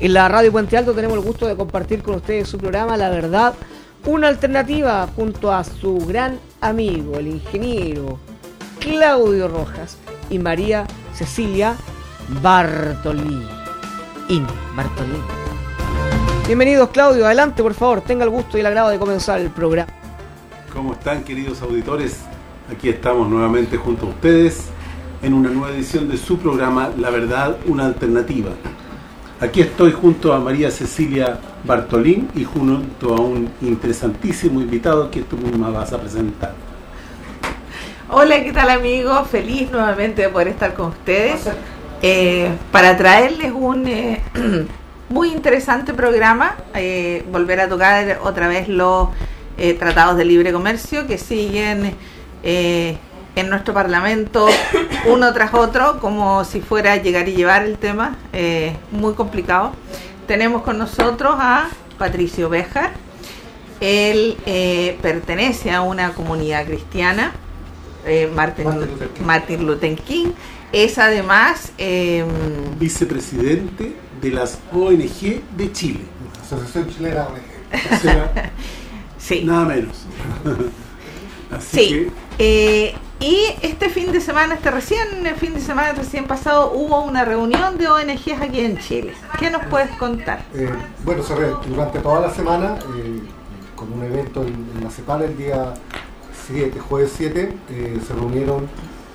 En la radio Puente Alto tenemos el gusto de compartir con ustedes su programa La Verdad, una alternativa junto a su gran amigo, el ingeniero Claudio Rojas y María Cecilia Bartolí. In. Bienvenidos Claudio, adelante por favor, tenga el gusto y el agrado de comenzar el programa. ¿Cómo están queridos auditores? Aquí estamos nuevamente junto a ustedes en una nueva edición de su programa La Verdad, una alternativa. Aquí estoy junto a María Cecilia Bartolín y junto a un interesantísimo invitado que tú misma vas a presentar. Hola, ¿qué tal amigos? Feliz nuevamente de poder estar con ustedes eh, para traerles un eh, muy interesante programa, eh, volver a tocar otra vez los tratados de libre comercio que siguen en nuestro Parlamento uno tras otro, como si fuera llegar y llevar el tema, eh, muy complicado. Tenemos con nosotros a Patricio Béjar, él eh, pertenece a una comunidad cristiana, eh, Martin, Martin Luther King. Martin Luther King, es además... eh, Vicepresidente de las ONG de Chile. Asociación Chilena ONG. Sí. nada menos. Así Sí. Eh, y este fin de semana, este recién el fin de semana recién pasado, hubo una reunión de ONGs aquí en Chile. ¿Qué nos puedes contar? Eh, bueno, se re- durante toda la semana, eh, con un evento en, en la CEPAL el día 7, jueves 7, eh, se reunieron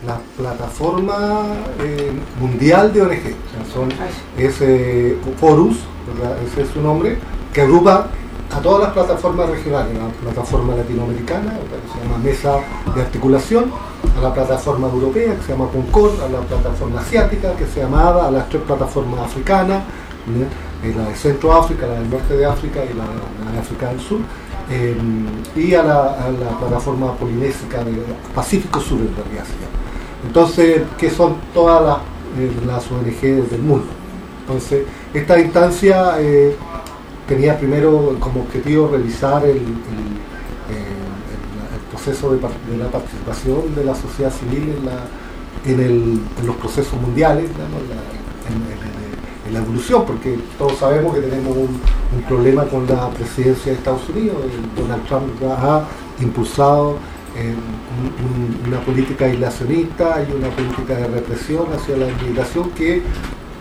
la plataforma eh, mundial de ONG. O sea, son, es eh, Forus, ¿verdad? ese es su nombre, que agrupa a todas las plataformas regionales, la plataforma latinoamericana, que se llama Mesa de Articulación, a la plataforma europea, que se llama Concord, a la plataforma asiática, que se llama ADA, a las tres plataformas africanas. Eh, la de Centro África, la del norte de África y la, de África del Sur, eh, y a la, plataforma polinésica del Pacífico Sur, en realidad. Entonces, que son todas las, eh, las ONG del mundo. Entonces, esta instancia eh, tenía primero como objetivo revisar el, proceso de, la participación de la sociedad civil en, los procesos mundiales, en, la, evolución, porque todos sabemos que tenemos un, problema con la presidencia de Estados Unidos. Donald Trump ha impulsado eh, un- un- una política aislacionista y una política de represión hacia la inmigración que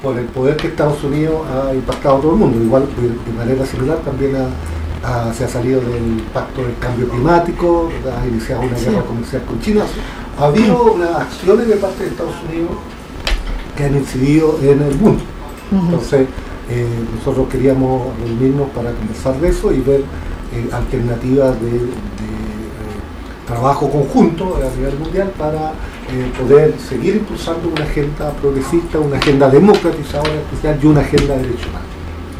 por el poder que Estados Unidos ha impactado a todo el mundo. Igual de, manera similar también se ha salido del pacto del cambio climático, ha iniciado una guerra comercial con China. Ha habido unas acciones de parte de Estados Unidos que han incidido en el mundo. Entonces, eh, nosotros queríamos reunirnos para conversar de eso y ver eh, alternativas de, de, eh, trabajo conjunto a nivel mundial para eh, poder seguir impulsando una agenda progresista, una agenda democratizadora especial y una agenda de derechos humanos.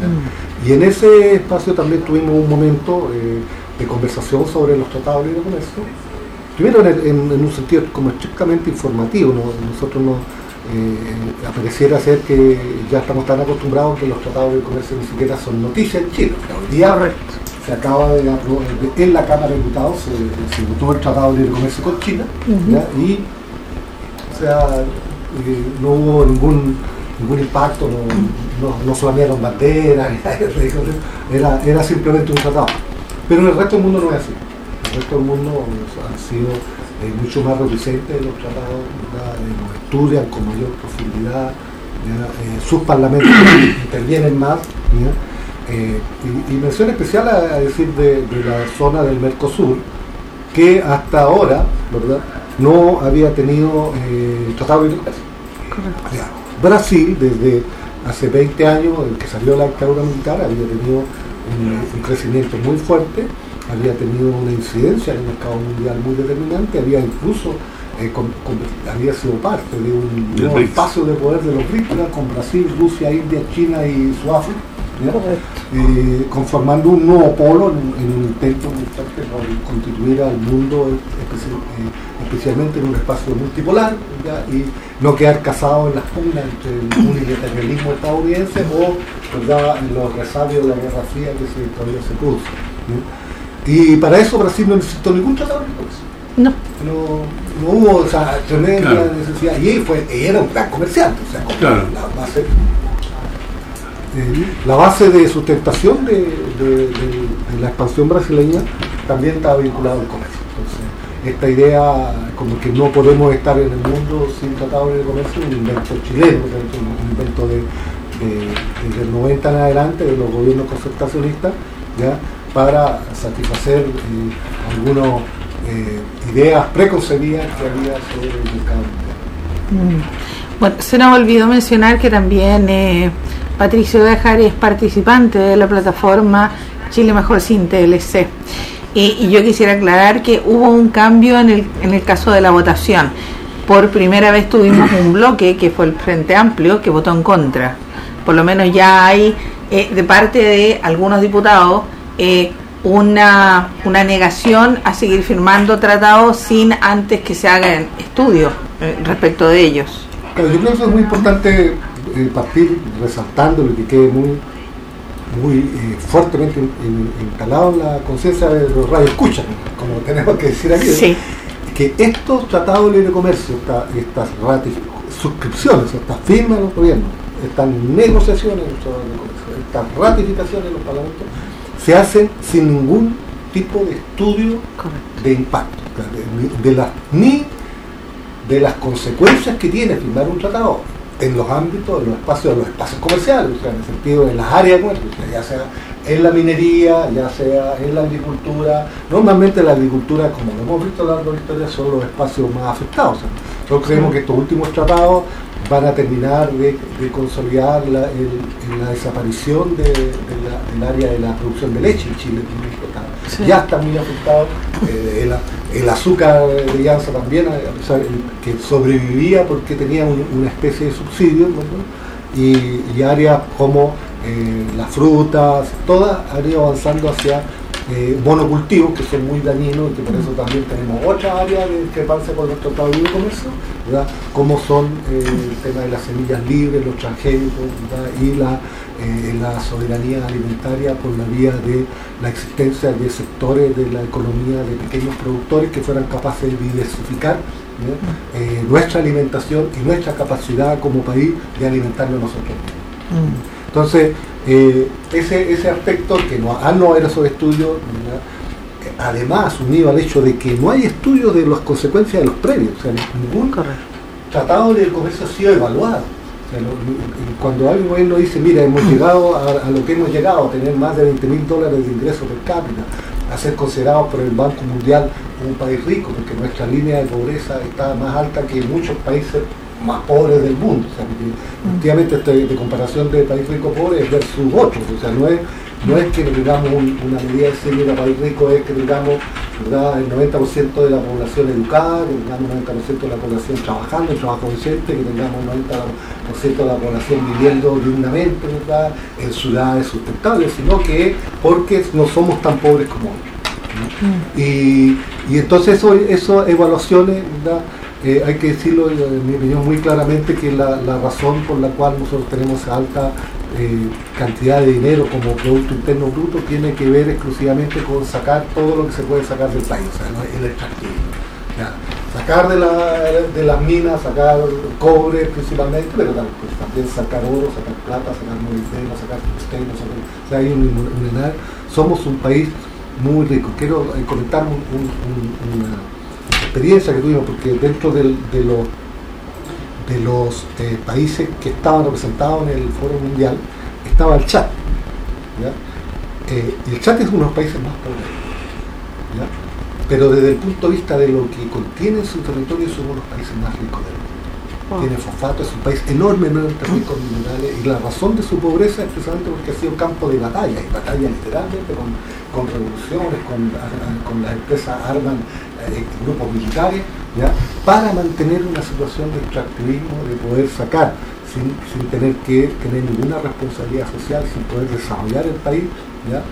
¿ya? Y en ese espacio también tuvimos un momento eh, de conversación sobre los tratados de libre comercio. Primero en, el- en- en un sentido como estrictamente informativo, ¿no? nosotros nos eh, apareciera ser que ya estamos tan acostumbrados que los tratados de comercio ni siquiera son noticias en Chile. Hoy día se acaba de aprobar, en la Cámara de Diputados se, se votó el tratado de libre comercio con China y o sea, no hubo ningún ningún impacto, no, no, no flamearon banderas, era, era simplemente un tratado. Pero en el resto del mundo no es así. El resto del mundo han sido eh, mucho más reticentes los tratados, los estudian con mayor profundidad. Eh, sus parlamentos intervienen más. Eh, y, mención especial a, decir de, de la zona del Mercosur, que hasta ahora, ¿verdad? No había tenido eh, tratado de libre Brasil, desde hace 20 años, en que salió la dictadura militar, había tenido un, un crecimiento muy fuerte, había tenido una incidencia en el mercado mundial muy determinante, había incluso eh, con- con- había sido parte de un nuevo espacio de poder de los BRICS, con Brasil, Rusia, India, China y Sudáfrica. Eh, conformando un nuevo polo en, en un intento fuerte por constituir al mundo especi- eh, especialmente en un espacio multipolar ¿ya? y no quedar casado en las pugnas entre el unilateralismo estadounidense o ¿verdad? en los resabios de la Guerra Fría que se, todavía se produce. ¿ya? Y para eso Brasil no necesitó ningún tratado de comercio. No. No, no hubo o sea, tremenda Claro. necesidad. Y él fue, era un gran comerciante, o sea, como Claro. la base la base de sustentación de, la expansión brasileña también está vinculado al comercio. Entonces, esta idea como que no podemos estar en el mundo sin tratado de comercio es un invento chileno, un invento de, desde el 90 en adelante de los gobiernos concertacionistas, ¿ya? para satisfacer eh, algunas eh, ideas preconcebidas que había sobre el mercado mm. Bueno, se nos olvidó mencionar que también eh, Patricio Dejar es participante de la plataforma Chile Mejor Sin TLC. Y, yo quisiera aclarar que hubo un cambio en el, en el caso de la votación. Por primera vez tuvimos un bloque, que fue el Frente Amplio, que votó en contra. Por lo menos ya hay, de parte de algunos diputados, eh, una, una negación a seguir firmando tratados sin antes que se hagan estudios eh, respecto de ellos. yo creo que es muy importante eh, partir resaltando lo que quede muy muy fuertemente instalado en la conciencia de los radioescuchas, como tenemos que decir aquí, que estos tratados de libre comercio, estas suscripciones, estas firmas de los gobiernos, estas negociaciones estas ratificaciones en los parlamentos, se hacen sin ningún tipo de estudio de impacto, de, ni de las consecuencias que tiene firmar un tratado en los ámbitos, en los espacios, los espacios comerciales, o sea, en el sentido de las áreas comerciales, ya sea en la minería, ya sea en la agricultura. Normalmente la agricultura, como lo hemos visto a lo largo de la historia, son los espacios más afectados. nosotros creemos que estos últimos tratados van a terminar de, consolidar la, desaparición del área de la producción de leche en Chile. Ya está muy afectado. Eh, el, azúcar de llanza también, que sobrevivía porque tenía una especie de subsidio, y, áreas como eh, las frutas, todas han ido avanzando hacia eh, monocultivos que son muy dañinos y que por eso también tenemos otra área de discrepancia con nuestro Tratado de Comercio, como son eh, el tema de las semillas libres, los transgénicos y la, eh, la soberanía alimentaria por la vía de la existencia de sectores de la economía de pequeños productores que fueran capaces de diversificar eh, nuestra alimentación y nuestra capacidad como país de alimentarnos nosotros. Mm. Entonces, eh, ese, ese aspecto que no, ah, no era sobre estudio, además unido al hecho de que no hay estudios de las consecuencias de los previos, o sea, ningún tratado de comercio ha sido evaluado. Cuando alguien gobierno dice, mira, hemos llegado a, lo que hemos llegado, a tener más de 20 mil dólares de ingresos per cápita, a ser considerados por el Banco Mundial un país rico, porque nuestra línea de pobreza está más alta que muchos países más pobres del mundo. O sea, efectivamente este, de comparación de país rico pobre es versus otros. O sea, no es, no es que tengamos una medida de ser a país rico, es que tengamos el 90% de la población educada, que tengamos el 90% de la población trabajando, en trabajo decente, que tengamos el 90% de la población viviendo dignamente, ¿verdad? en ciudades sustentables, sino que porque no somos tan pobres como otros. Y, y, entonces eso, eso evaluaciones, ¿verdad? Eh, hay que decirlo, en mi opinión, muy claramente que la, razón por la cual nosotros tenemos alta eh, cantidad de dinero como Producto Interno Bruto tiene que ver exclusivamente con sacar todo lo que se puede sacar del país, o sea, el extractivismo. Sacar de, las minas, sacar cobre principalmente, pero pues, también, sacar oro, sacar plata, sacar molibdeno, sacar tungsteno, sea, hay un, somos un país muy rico. Quiero eh, comentar una experiencia que tuvimos, porque dentro de los, de los eh, países que estaban representados en el Foro Mundial estaba el Chad. Eh, y el Chad es uno de los países más pobres. Pero desde el punto de vista de lo que contiene su territorio, es uno de los países más ricos del mundo. Tiene fosfato, es un país enormemente rico en minerales y la razón de su pobreza es precisamente porque ha sido campo de batalla, y batalla literalmente con, con revoluciones, con, con las empresas arman eh, grupos militares, ¿ya? para mantener una situación de extractivismo, de poder sacar, sin, tener que tener ninguna responsabilidad social, sin poder desarrollar el país, ¿ya?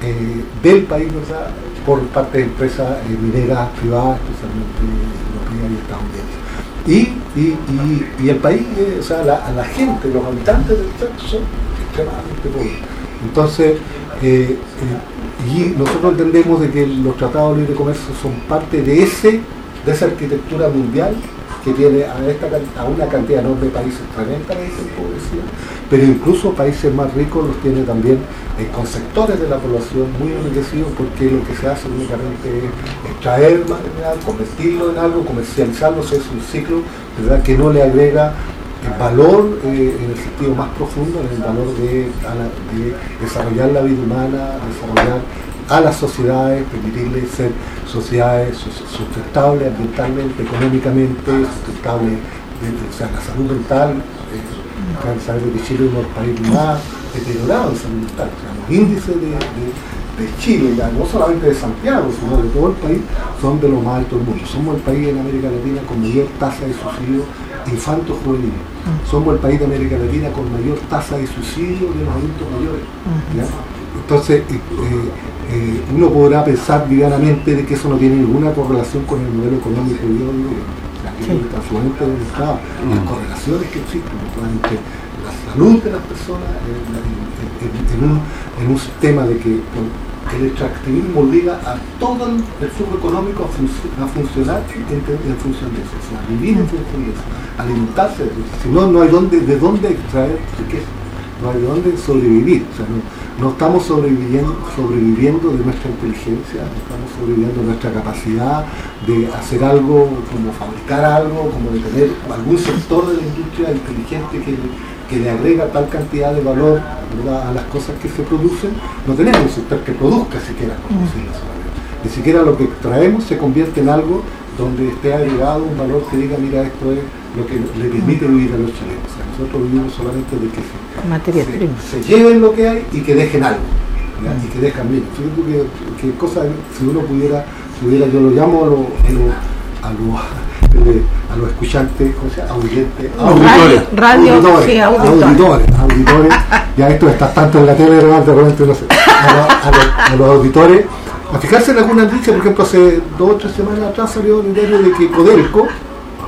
Eh, del país ¿verdad? por parte de empresas eh, mineras privadas, especialmente europeas y estadounidenses. Y, y, el país, o sea, la, la, gente, los habitantes del Estado son extremadamente pobres. Entonces, y nosotros entendemos de que los tratados de libre comercio son parte de ese de esa arquitectura mundial que tiene a, esta, a una cantidad enorme de países tremendamente empobrecidos, pero incluso países más ricos los tiene también eh, con sectores de la población muy enriquecidos porque lo que se hace únicamente es extraer material, convertirlo en algo, comercializarlo, es un ciclo ¿verdad? que no le agrega valor eh, en el sentido más profundo, en el valor de, desarrollar la vida humana, desarrollar a las sociedades, permitirles ser sociedades sustentables ambientalmente, económicamente, sustentables, o sea, la salud mental, eh, saber que Chile es uno de los países más deteriorados en salud mental, los índices de, Chile, ya, no solamente de Santiago, sino de todo el país, son de los más altos del mundo. Somos el país en América Latina con mayor tasa de suicidio infantos juveniles. Somos el país de América Latina con mayor tasa de suicidio de los adultos mayores. Entonces, eh, eh, uno podrá pensar livianamente de que eso no tiene ninguna correlación con el modelo económico y que está sumamente demostrado, las correlaciones que existen entre la salud de las personas en, un, en un sistema de que el extractivismo obliga a todo el flujo económico a, funcionar en, función de eso, sea, vivir en función de eso, alimentarse de eso. Si no, no hay dónde, de dónde extraer riqueza, no hay de dónde sobrevivir. O sea, no, estamos sobreviviendo, sobreviviendo de nuestra inteligencia, no estamos sobreviviendo de nuestra capacidad de hacer algo, como fabricar algo, como de tener algún sector de la industria inteligente que que le agrega tal cantidad de valor a las cosas que se producen, no tenemos un sector que produzca siquiera mm. Ni siquiera lo que traemos se convierte en algo donde esté agregado un valor que diga, mira, esto es lo que le permite mm. vivir a los chilenos. nosotros vivimos solamente de que se, se, lleven lo que hay y que dejen algo. Mm. Y que dejan menos. Que, que, cosa, si uno pudiera, si hubiera, yo lo llamo a los a los escuchantes, ¿cómo se llama? Auditores, radio, auditores, sí, auditores, auditores, ya esto está tanto en la tele, de repente no sé, a, los, auditores, a fijarse en alguna noticia, por ejemplo, hace dos o tres semanas atrás salió el diario de que Codelco,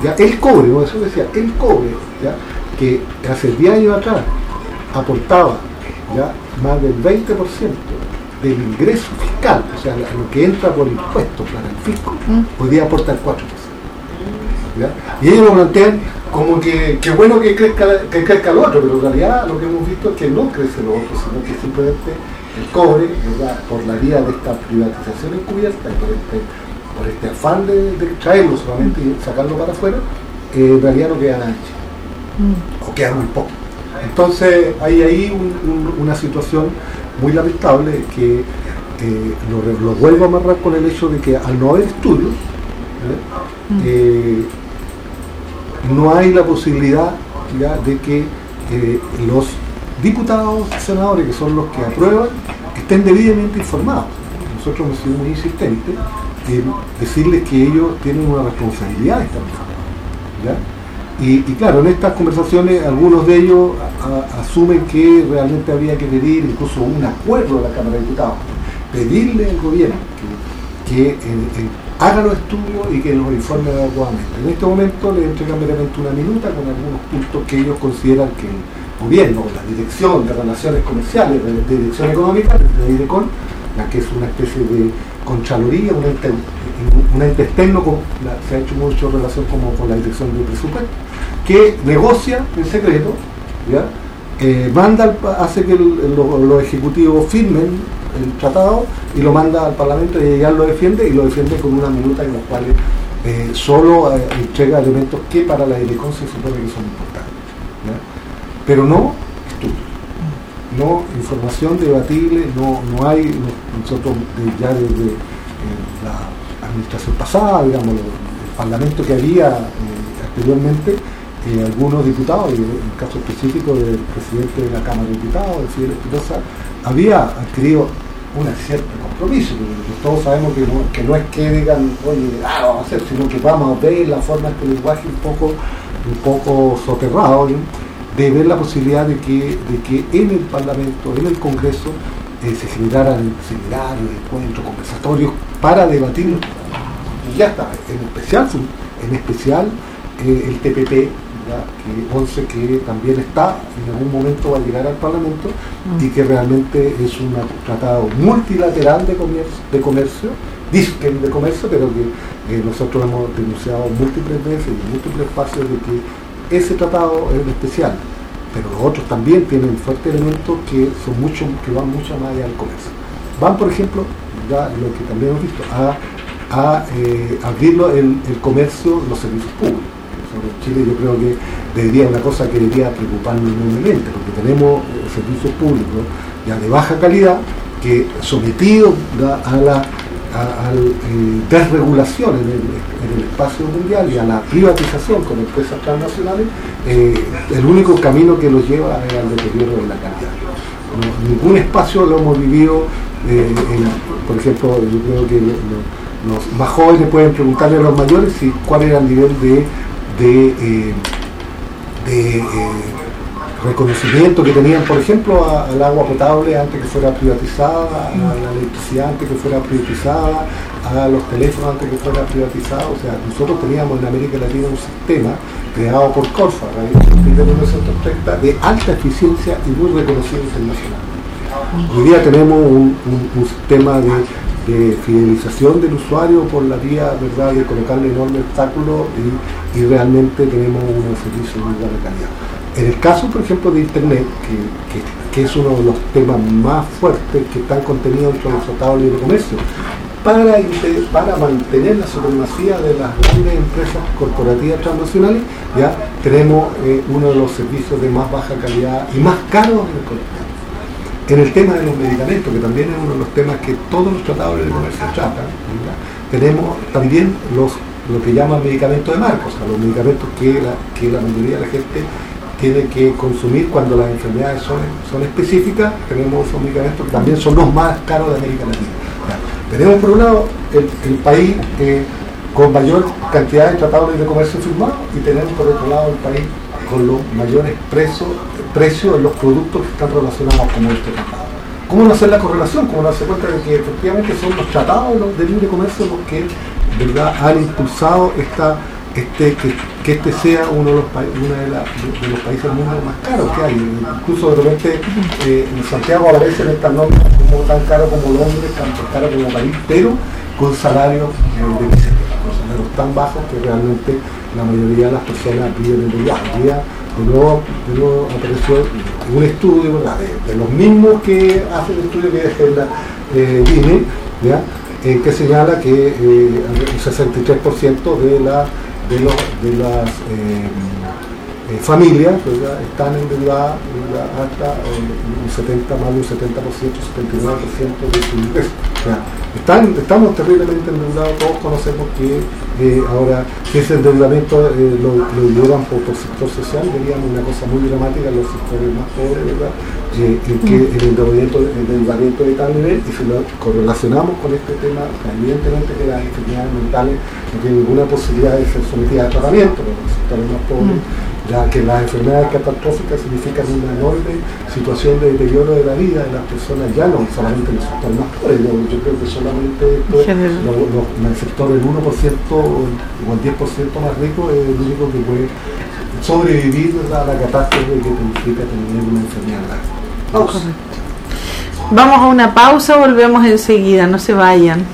ya el cobre, eso decía, el cobre, ya, que hace 10 años atrás aportaba ya más del 20% del ingreso fiscal, o sea, lo que entra por impuestos para el fisco, mm. podía aportar 4%. Y ellos lo plantean como que, que bueno que crezca, que crezca el otro, pero en realidad lo que hemos visto es que no crece lo otro, sino que simplemente el cobre, por la vía de esta privatización encubierta y por este, por este afán de, traerlo solamente y sacarlo para afuera, eh, en realidad no queda nada mm. o queda muy poco. Entonces hay ahí una situación muy lamentable que eh, lo, vuelvo a amarrar con el hecho de que al no haber estudios, ¿eh? No hay la posibilidad de que eh, los diputados senadores, que son los que aprueban, estén debidamente informados. Nosotros hemos sido muy insistentes en decirles que ellos tienen una responsabilidad de estar informados. Y, claro, en estas conversaciones algunos de ellos asumen que realmente habría que pedir incluso un acuerdo de la Cámara de Diputados, pedirle al gobierno que, haga los estudios y que nos informe adecuadamente. En este momento le entregan meramente una minuta con algunos puntos que ellos consideran que el gobierno, la dirección de relaciones comerciales, de, dirección económica, de IDECON, la que es una especie de contraloría, un ente, un externo, con, se ha hecho mucho relación como con la dirección de presupuesto, que negocia en secreto, ¿ya? Eh, hace que los ejecutivos firmen el tratado y lo manda al Parlamento y ella lo defiende y lo defiende con una minuta en la cual eh, solo eh, entrega elementos que para la dirección se supone que son importantes. Pero no estudios, no información debatible, no, no hay, nosotros ya desde eh, la administración pasada, digamos, el parlamento que había anteriormente, algunos diputados, y en el caso específico del presidente de la Cámara de Diputados, el Fidel Espinosa, había adquirido un cierto compromiso, porque todos sabemos que no, que no es que digan, oye, ah, vamos a hacer, sino que vamos a ver la forma este lenguaje un poco, un poco soterrado, de ver la posibilidad de que, de que en el Parlamento, en el Congreso, eh, se generaran seminarios, encuentros, conversatorios para debatir. Y ya está, en especial, en especial eh, el TPP que 11 que también está, en algún momento va a llegar al Parlamento y que realmente es un tratado multilateral de comercio, de comercio de comercio, pero que eh, nosotros hemos denunciado múltiples veces y múltiples espacios de que ese tratado es especial, pero los otros también tienen fuertes elementos que son mucho, que van mucho más allá del comercio. Van, por ejemplo, ya lo que también hemos visto, a, a eh, abrirlo el, el comercio, los servicios públicos. Sobre Chile yo creo que debería una cosa que debería preocuparnos enormemente, porque tenemos eh, servicios públicos ya de baja calidad que sometidos a la eh, desregulación en el, espacio mundial y a la privatización con empresas transnacionales, eh, el único camino que los lleva es al deterioro de la calidad. ningún espacio lo hemos vivido, por ejemplo, yo creo que los más jóvenes pueden preguntarle a los mayores si cuál era el nivel de de, eh, eh, reconocimiento que tenían, por ejemplo, al agua potable antes que fuera privatizada, a la electricidad antes que fuera privatizada, a los teléfonos antes que fuera privatizada. O sea, nosotros teníamos en América Latina un sistema creado por Corfa, de 1930, de alta eficiencia y muy reconocido internacionalmente. Hoy día tenemos un sistema de de fidelización del usuario por la vía ¿verdad? de colocarle enormes obstáculos y, realmente tenemos un servicio de muy buena calidad. En el caso, por ejemplo, de Internet, que, es uno de los temas más fuertes que están contenidos dentro del Tratado de Libre Comercio, para, para mantener la supremacía de las grandes empresas corporativas transnacionales, ya tenemos eh, uno de los servicios de más baja calidad y más caros en el continente. En el tema de los medicamentos, que también es uno de los temas que todos los tratados de comercio tratan, tenemos también los, lo que llaman medicamentos de marca, o sea, los medicamentos que la, que la mayoría de la gente tiene que consumir cuando las enfermedades son, son específicas, tenemos esos medicamentos que también son los más caros de América Latina. tenemos por un lado el, país eh, con mayor cantidad de tratados de comercio firmados y tenemos por otro lado el país con los mayores precios precio de los productos que están relacionados con este tratado. ¿Cómo no hacer la correlación? ¿Cómo no hacer cuenta de que efectivamente son los tratados de libre comercio los que ¿verdad? han impulsado esta, este, que, este sea uno de los, países del mundo más caros que hay? Incluso de repente eh, en Santiago a veces están nombres como tan caro como Londres, tan caro como París, pero con salarios eh, de tan bajos que realmente la mayoría de las personas viven en día de nuevo, de apareció un estudio De, los mismos que hacen el estudio que es la eh, INE, eh, que señala que eh, el 63% de, la, de, de las eh, eh, familias están endeudadas hasta un 70, más de un 70%, 79% de su ingreso. están, estamos terriblemente endeudados, todos conocemos que eh, ahora que ese endeudamiento eh, lo, lo llevan por, el sector social, veríamos una cosa muy dramática en los sectores más pobres, ¿verdad? en que el endeudamiento, el endeudamiento de tal nivel y si lo correlacionamos con este tema, evidentemente que las enfermedades mentales no tienen ninguna posibilidad de ser sometidas a tratamiento, porque los sectores más pobres mm ya que las enfermedades catastróficas significan una enorme situación de deterioro de la vida de las personas, ya no solamente en el sector más pobre, yo, creo que solamente en el sector del 1% o el 10% más rico es el único que puede sobrevivir a la catástrofe que significa tener una enfermedad grave. Vamos a una pausa, volvemos enseguida, no se vayan.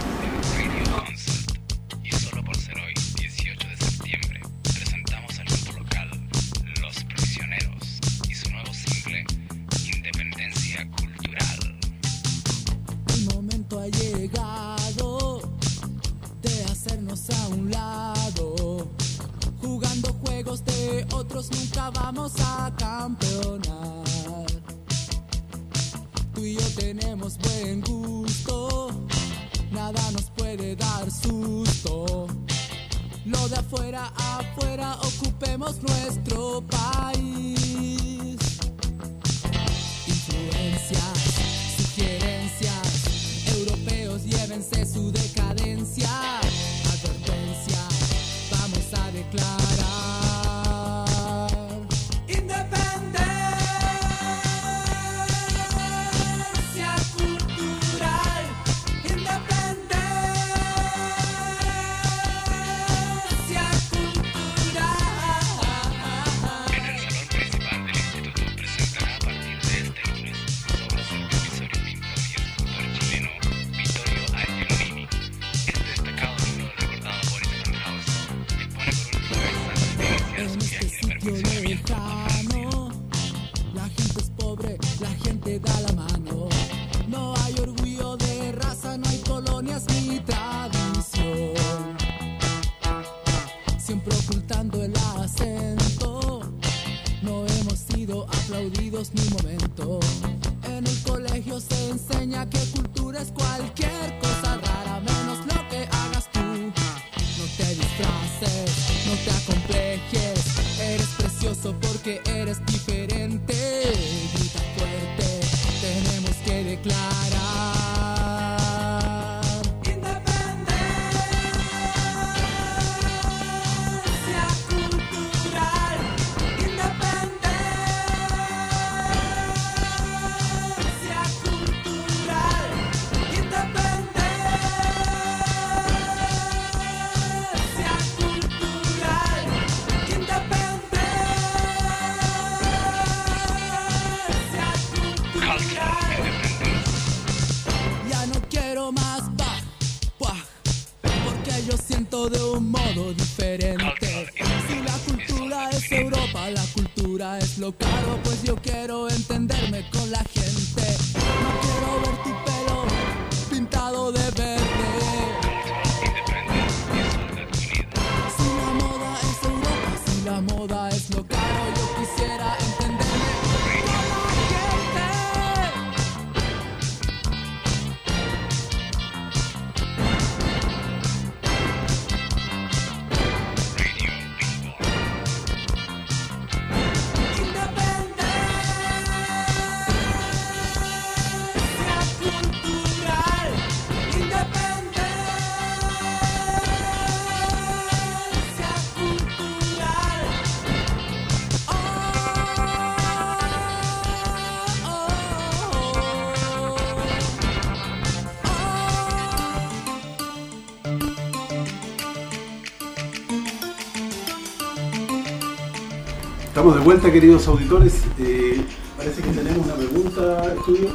Estamos de vuelta, queridos auditores. Eh, parece que tenemos una pregunta, estudio.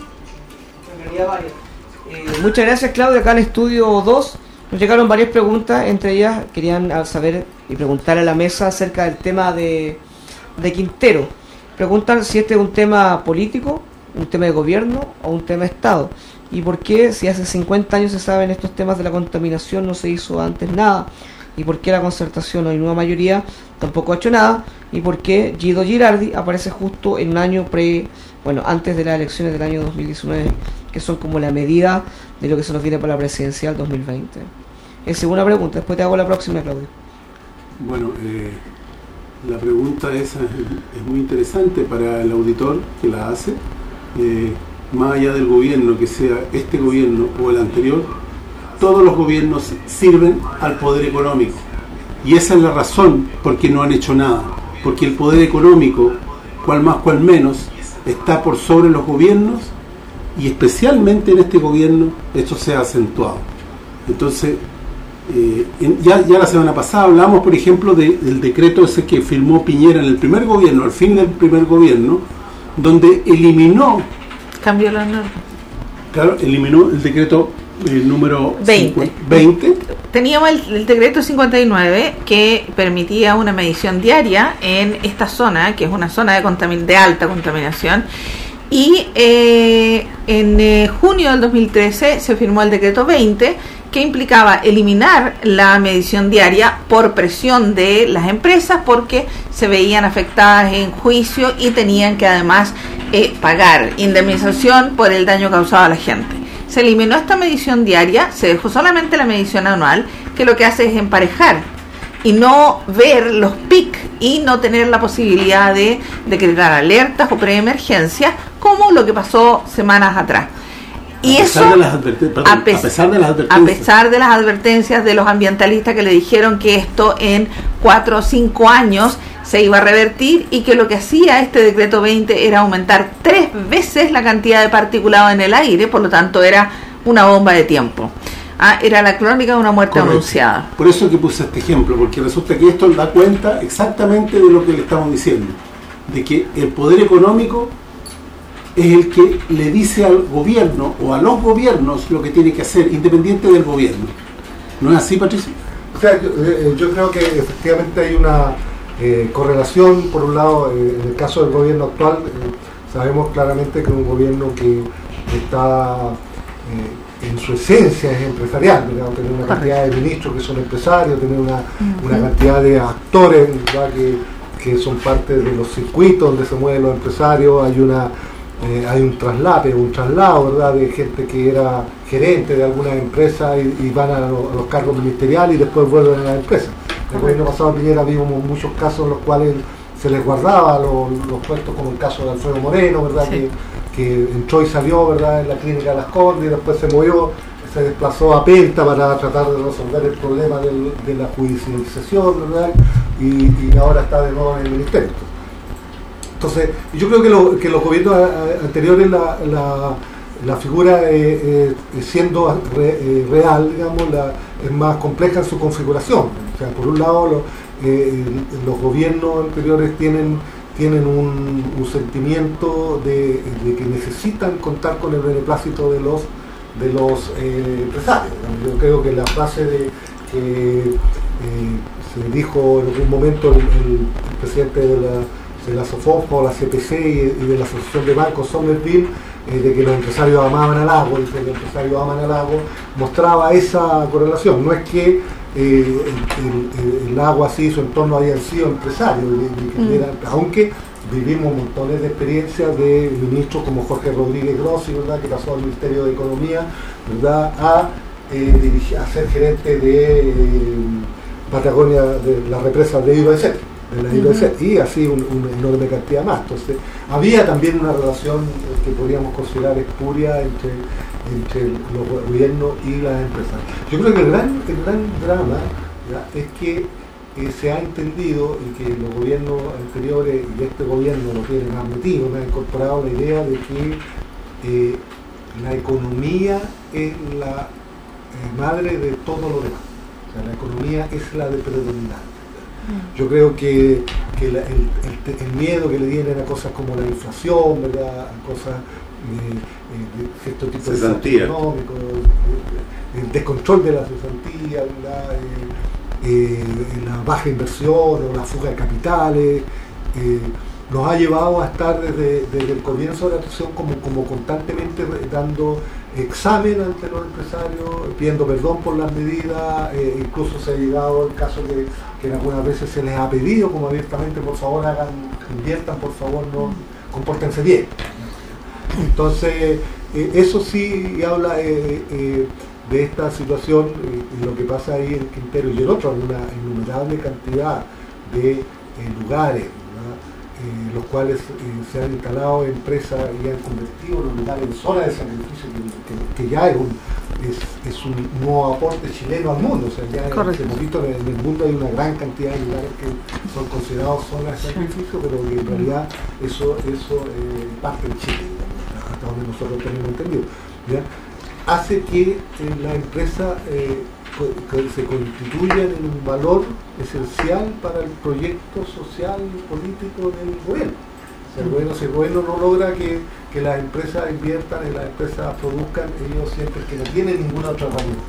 En realidad varias. Eh, muchas gracias Claudia, acá en Estudio 2 nos llegaron varias preguntas, entre ellas querían saber y preguntar a la mesa acerca del tema de, de Quintero. Preguntan si este es un tema político, un tema de gobierno o un tema de Estado. Y por qué si hace 50 años se saben estos temas de la contaminación no se hizo antes nada. Y por qué la concertación o nueva mayoría tampoco ha hecho nada. Y por qué Guido Girardi aparece justo en un año pre, bueno, antes de las elecciones del año 2019 que son como la medida de lo que se nos viene para la presidencial 2020. Es segunda pregunta, después te hago la próxima, Claudio. Bueno, eh, la pregunta esa es, es muy interesante para el auditor que la hace. Eh, más allá del gobierno, que sea este gobierno o el anterior, todos los gobiernos sirven al poder económico. Y esa es la razón por qué no han hecho nada. Porque el poder económico, cual más, cual menos, está por sobre los gobiernos y especialmente en este gobierno esto se ha acentuado. Entonces, eh, en- ya, ya la semana pasada hablamos, por ejemplo, de- del decreto ese que firmó Piñera en el primer gobierno, al fin del primer gobierno, donde eliminó, Cambió la norma. claro, eliminó el decreto eh, número 20. 50 20, Teníamos el, el decreto 59 que permitía una medición diaria en esta zona, que es una zona de, contamin- de alta contaminación. Y eh, en eh, junio del 2013 se firmó el decreto 20 que implicaba eliminar la medición diaria por presión de las empresas porque se veían afectadas en juicio y tenían que además eh, pagar indemnización por el daño causado a la gente. Se eliminó esta medición diaria, se dejó solamente la medición anual, que lo que hace es emparejar y no ver los PIC y no tener la posibilidad de decretar alertas o preemergencias como lo que pasó semanas atrás. Y a, eso, pesar de las perdón, a, pes- a pesar de las a advertencias. pesar de las advertencias de los ambientalistas que le dijeron que esto en cuatro o cinco años se iba a revertir y que lo que hacía este decreto 20 era aumentar tres veces la cantidad de particulado en el aire, por lo tanto era una bomba de tiempo. Ah, era la crónica de una muerte Correcto. anunciada. Por eso que puse este ejemplo, porque resulta que esto da cuenta exactamente de lo que le estamos diciendo, de que el poder económico es el que le dice al gobierno o a los gobiernos lo que tiene que hacer, independiente del gobierno. ¿No es así, Patricio? O sea, yo, eh, yo creo que efectivamente hay una eh, correlación, por un lado, eh, en el caso del gobierno actual, eh, sabemos claramente que es un gobierno que está eh, en su esencia es empresarial, tener una cantidad de ministros que son empresarios, tener una, una cantidad de actores que, que son parte de los circuitos donde se mueven los empresarios, hay una eh, hay un traslape, un traslado, ¿verdad?, de gente que era gerente de alguna empresa y, y van a, lo- a los cargos ministeriales y después vuelven a la empresa. El gobierno pasado Piñera vimos muchos casos en los cuales se les guardaba los, los puestos, como el caso de Alfredo Moreno, ¿verdad?, Sí. que, que entró y salió, ¿verdad?, en la clínica de las Condes y después se movió, se desplazó a Penta para tratar de resolver el problema del- de la judicialización, ¿verdad?, y, y ahora está de nuevo en el ministerio. Entonces, yo creo que, lo- que los gobiernos a- a- anteriores la, la- la figura eh, eh, siendo re- eh, real, digamos, la- es más compleja en su configuración. Por un lado, eh, los gobiernos anteriores tienen tienen un, sentimiento de, que necesitan contar con el beneplácito de los de los eh, empresarios. Yo creo que la frase de que eh, se dijo en algún momento el, presidente de la, de la SOFOFA, la CPC y, de la Asociación de Bancos Somerville, eh, de que los empresarios amaban al agua, que los empresarios aman al agua, mostraba esa correlación. No es que eh, el, el- el agua así, su entorno hayan sido empresarios, ni- ni que Mm. aunque vivimos montones de experiencias de ministros como Jorge Rodríguez Grossi, ¿verdad? que pasó al Ministerio de Economía, ¿verdad? a, eh, dirigir- a ser gerente de eh, Patagonia, de las represas de IBC, de la y así un- una enorme cantidad más. Entonces, había también una relación que podríamos considerar espuria entre, entre los gobiernos y las empresas. Yo creo que el gran, el gran drama es que eh, se ha entendido y que los gobiernos anteriores y este gobierno lo tienen admitido, me ha incorporado la idea de que eh, la economía es la madre de todo lo demás. O sea, la economía es la de predominante. Yo creo que, que la- el, el te- el miedo que le tienen a cosas como la inflación, ¿verdad? a cosas eh, cierto tipo de Cesantía. desastre económico, eh, el descontrol de la cesantía, ¿verdad? Eh, eh, la baja inversión o la fuga de capitales, eh, nos ha llevado a estar desde, desde el comienzo de la situación como, como constantemente dando examen ante los empresarios, pidiendo perdón por las medidas, eh, incluso se ha llegado el caso que, que algunas veces se les ha pedido como abiertamente, por favor hagan, inviertan, por favor, no, compórtense bien. Entonces, eh, eso sí habla eh, eh, de esta situación y lo que pasa ahí en Quintero y en otro, una innumerable cantidad de lugares, los cuales se han instalado empresas y han convertido los lugares en zonas de sacrificio, que, que- que ya es un, es, es un nuevo aporte chileno al mundo. O sea, ya este momento en el, en el mundo hay una gran cantidad de lugares que son considerados zonas de sacrificio, pero que en realidad eso, eso eh, parte de Chile, hasta donde nosotros tenemos entendido. ¿ya? Hace que eh, la empresa eh, que se constituyan en un valor esencial para el proyecto social y político del gobierno. Si el gobierno, si el gobierno no logra que, que las empresas inviertan y las empresas produzcan, ellos sienten que no tienen ninguna otra herramienta.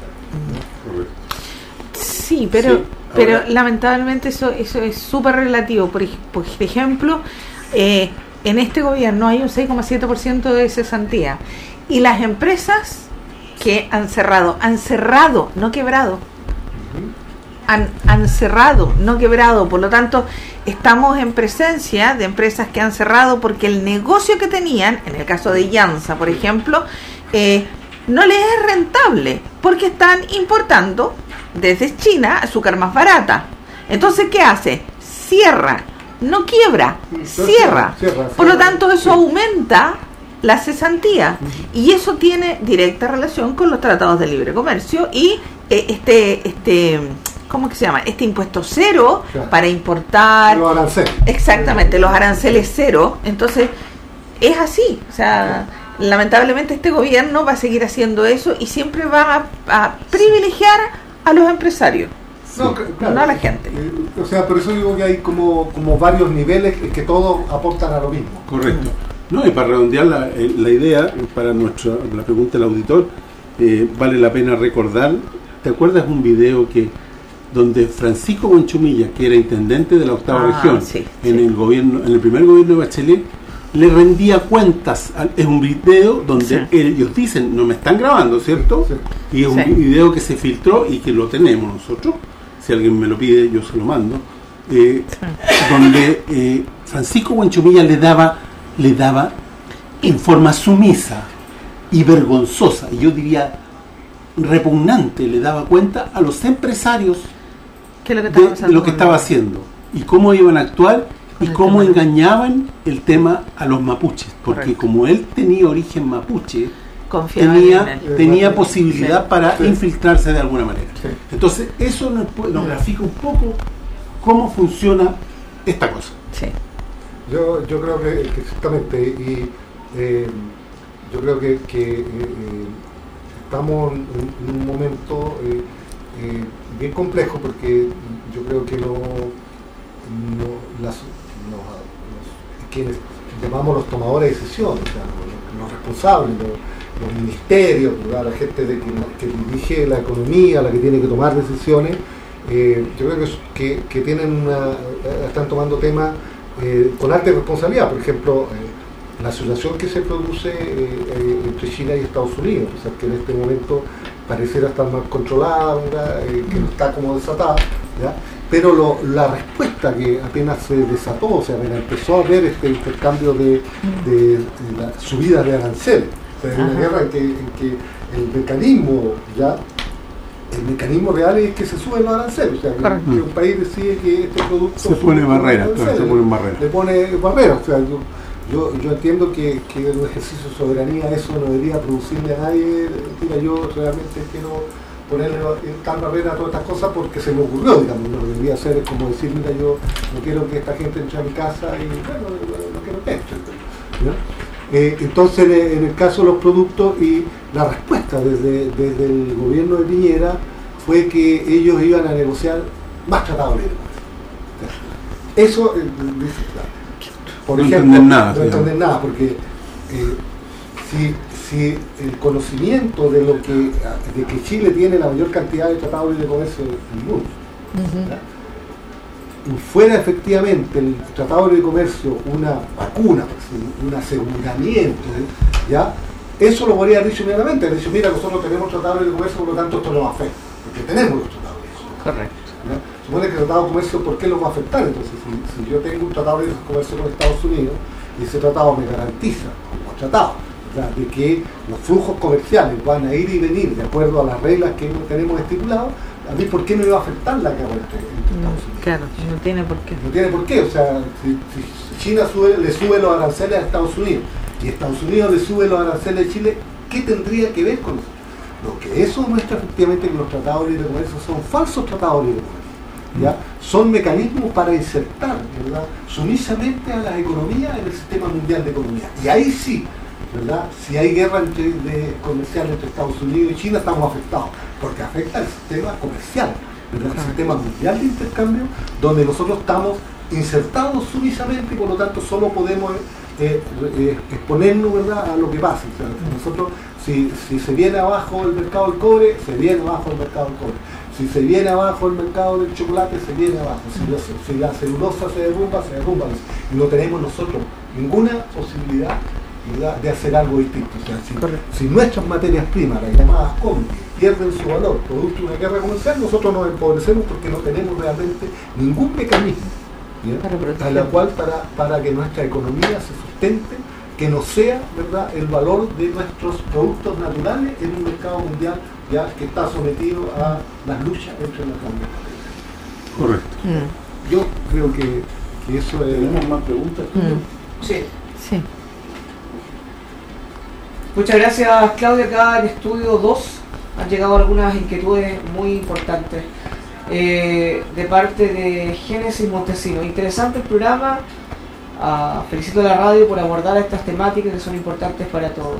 Sí, pero, Sí, pero lamentablemente eso, eso es súper relativo. Por ejemplo, eh, en este gobierno hay un 6,7% de cesantía y las empresas que han cerrado, han cerrado, no quebrado, han, han cerrado, no quebrado. Por lo tanto, estamos en presencia de empresas que han cerrado porque el negocio que tenían, en el caso de Llanza, por ejemplo, eh, no les es rentable porque están importando desde China azúcar más barata. Entonces, ¿qué hace? Cierra, no quiebra, Entonces, cierra. cierra, Por lo tanto, eso aumenta la cesantía y eso tiene directa relación con los tratados de libre comercio y eh, este este ¿cómo que se llama? Este impuesto cero Claro. para importar Los aranceles. exactamente los aranceles cero, entonces es así, o sea, lamentablemente este gobierno va a seguir haciendo eso y siempre va a, a privilegiar a los empresarios. No, cl- claro. no a la gente. Eh, O sea, por eso digo que hay como, como varios niveles que, que todos aportan a lo mismo. Correcto. No, y para redondear la, eh, la idea, eh, para nuestra, la pregunta del auditor, eh, vale la pena recordar, ¿te acuerdas un video que donde Francisco Buenchumilla, que era intendente de la octava Ah, región, sí, en sí. el gobierno, en el primer gobierno de Bachelet, le rendía cuentas, al- es un video donde Sí. ellos dicen, no me están grabando, ¿cierto? Sí. Y es un video que se filtró y que lo tenemos nosotros. Si alguien me lo pide, yo se lo mando. eh, donde eh, Francisco Buenchumilla le daba, le daba en forma sumisa y vergonzosa, y yo diría repugnante, le daba cuenta a los empresarios ¿Qué es lo que de, lo que estaba haciendo y cómo iban a actuar y cómo engañaban el tema a los mapuches, porque Correcto. como él tenía origen mapuche, Confiaban tenía, en él. tenía Sí. posibilidad para Sí. infiltrarse de alguna manera. Sí. Entonces, eso nos, nos grafica un poco cómo funciona esta cosa. Sí. Yo, yo creo que, que exactamente, y eh, yo creo que, que, eh, eh, estamos en, en un momento eh, eh, bien complejo porque yo creo que no, no- las, los- los- quienes llamamos los tomadores de decisiones, o sea, los, los responsables, los, los ministerios, ¿verdad? la gente de que, dirige la economía, la que tiene que tomar decisiones, eh, yo creo que, que, tienen eh, están tomando temas eh, con alta responsabilidad. Por ejemplo, eh, la situación que se produce entre China y Estados Unidos, que en este momento pareciera estar más controlada, ¿verdad? Que no está como desatada, ¿ya? pero la respuesta que apenas se desató, o sea, empezó a haber este intercambio de, de, de la subida de aranceles, o sea, es una Ajá. guerra en que, en que el mecanismo ya el mecanismo real es que se suben los aranceles, o sea, que, un país decide que este producto Se pone barreras, se ponen le pone barreras, o sea, yo, yo, yo entiendo que, que un ejercicio de soberanía eso no debería producirle a nadie, mira, yo realmente quiero ponerle tan barrera a todas estas cosas porque se me ocurrió, digamos, lo que debería hacer es como decir, mira, yo no quiero que esta gente entre a mi casa y bueno, no quiero que entre. ¿no? Eh, entonces, en el caso de los productos y la respuesta desde, desde el gobierno de Piñera fue que ellos iban a negociar más tratados libres. Eso, eh, por No ejemplo, entender nada, no entender nada, porque eh, si, si el conocimiento de lo que de que Chile tiene la mayor cantidad de tratados de comercio del mundo, fuera efectivamente el Tratado de Comercio una vacuna, un- un aseguramiento, ¿ya? Eso lo podría haber dicho inmediatamente, haber dicho, mira, nosotros tenemos Tratado de Comercio, por lo tanto esto no va a afectar, porque tenemos los tratados de comercio. Correcto. ¿ya? Supone que el Tratado de Comercio, ¿por qué lo va a afectar? Entonces, si, si yo tengo un Tratado de Comercio con Estados Unidos, y ese tratado me garantiza, como tratado, ¿verdad? de que los flujos comerciales van a ir y venir de acuerdo a las reglas que tenemos estipuladas, a mí, ¿por qué me va a afectar la guerra entre, entre Estados Unidos? Claro, no tiene por qué. No tiene por qué, o sea, si, si China sube- le sube los aranceles a Estados Unidos y Estados Unidos le sube los aranceles a Chile, ¿qué tendría que ver con eso? Lo que eso muestra efectivamente que los tratados de libre comercio son falsos tratados de libre comercio. ¿ya? Son mecanismos para insertar ¿verdad? sumisamente a las economías en el sistema mundial de economía. Y ahí sí, ¿verdad? si hay guerra entre, de- comercial entre Estados Unidos y China, estamos afectados, porque afecta el sistema comercial, ¿verdad? el sistema mundial de intercambio, donde nosotros estamos insertados sumisamente y por lo tanto solo podemos eh, eh, exponernos ¿verdad? a lo que. O sea, nosotros, si, si se viene abajo el mercado del cobre, se viene abajo el mercado del cobre. Si se viene abajo el mercado del chocolate, se viene abajo. Si, la- si la celulosa se derrumba, se derrumba. Y no tenemos nosotros ninguna posibilidad de hacer algo distinto. O sea, si, nuestras materias primas, las llamadas commodities, pierden su valor producto de una guerra comercial, nosotros nos empobrecemos porque no tenemos realmente ningún mecanismo a la cual para, para que nuestra economía se sustente, que no sea verdad el valor de nuestros productos naturales en un mercado mundial ya que está sometido a las luchas entre las grandes. Correcto. Mm, Yo creo que, que eso es... ¿Tenemos más preguntas? mm, Sí. Sí. Muchas gracias, Claudia. Acá en Estudio 2 han llegado algunas inquietudes muy importantes eh, de parte de Génesis Montesino. Interesante el programa. Ah, felicito a la radio por abordar estas temáticas que son importantes para todos.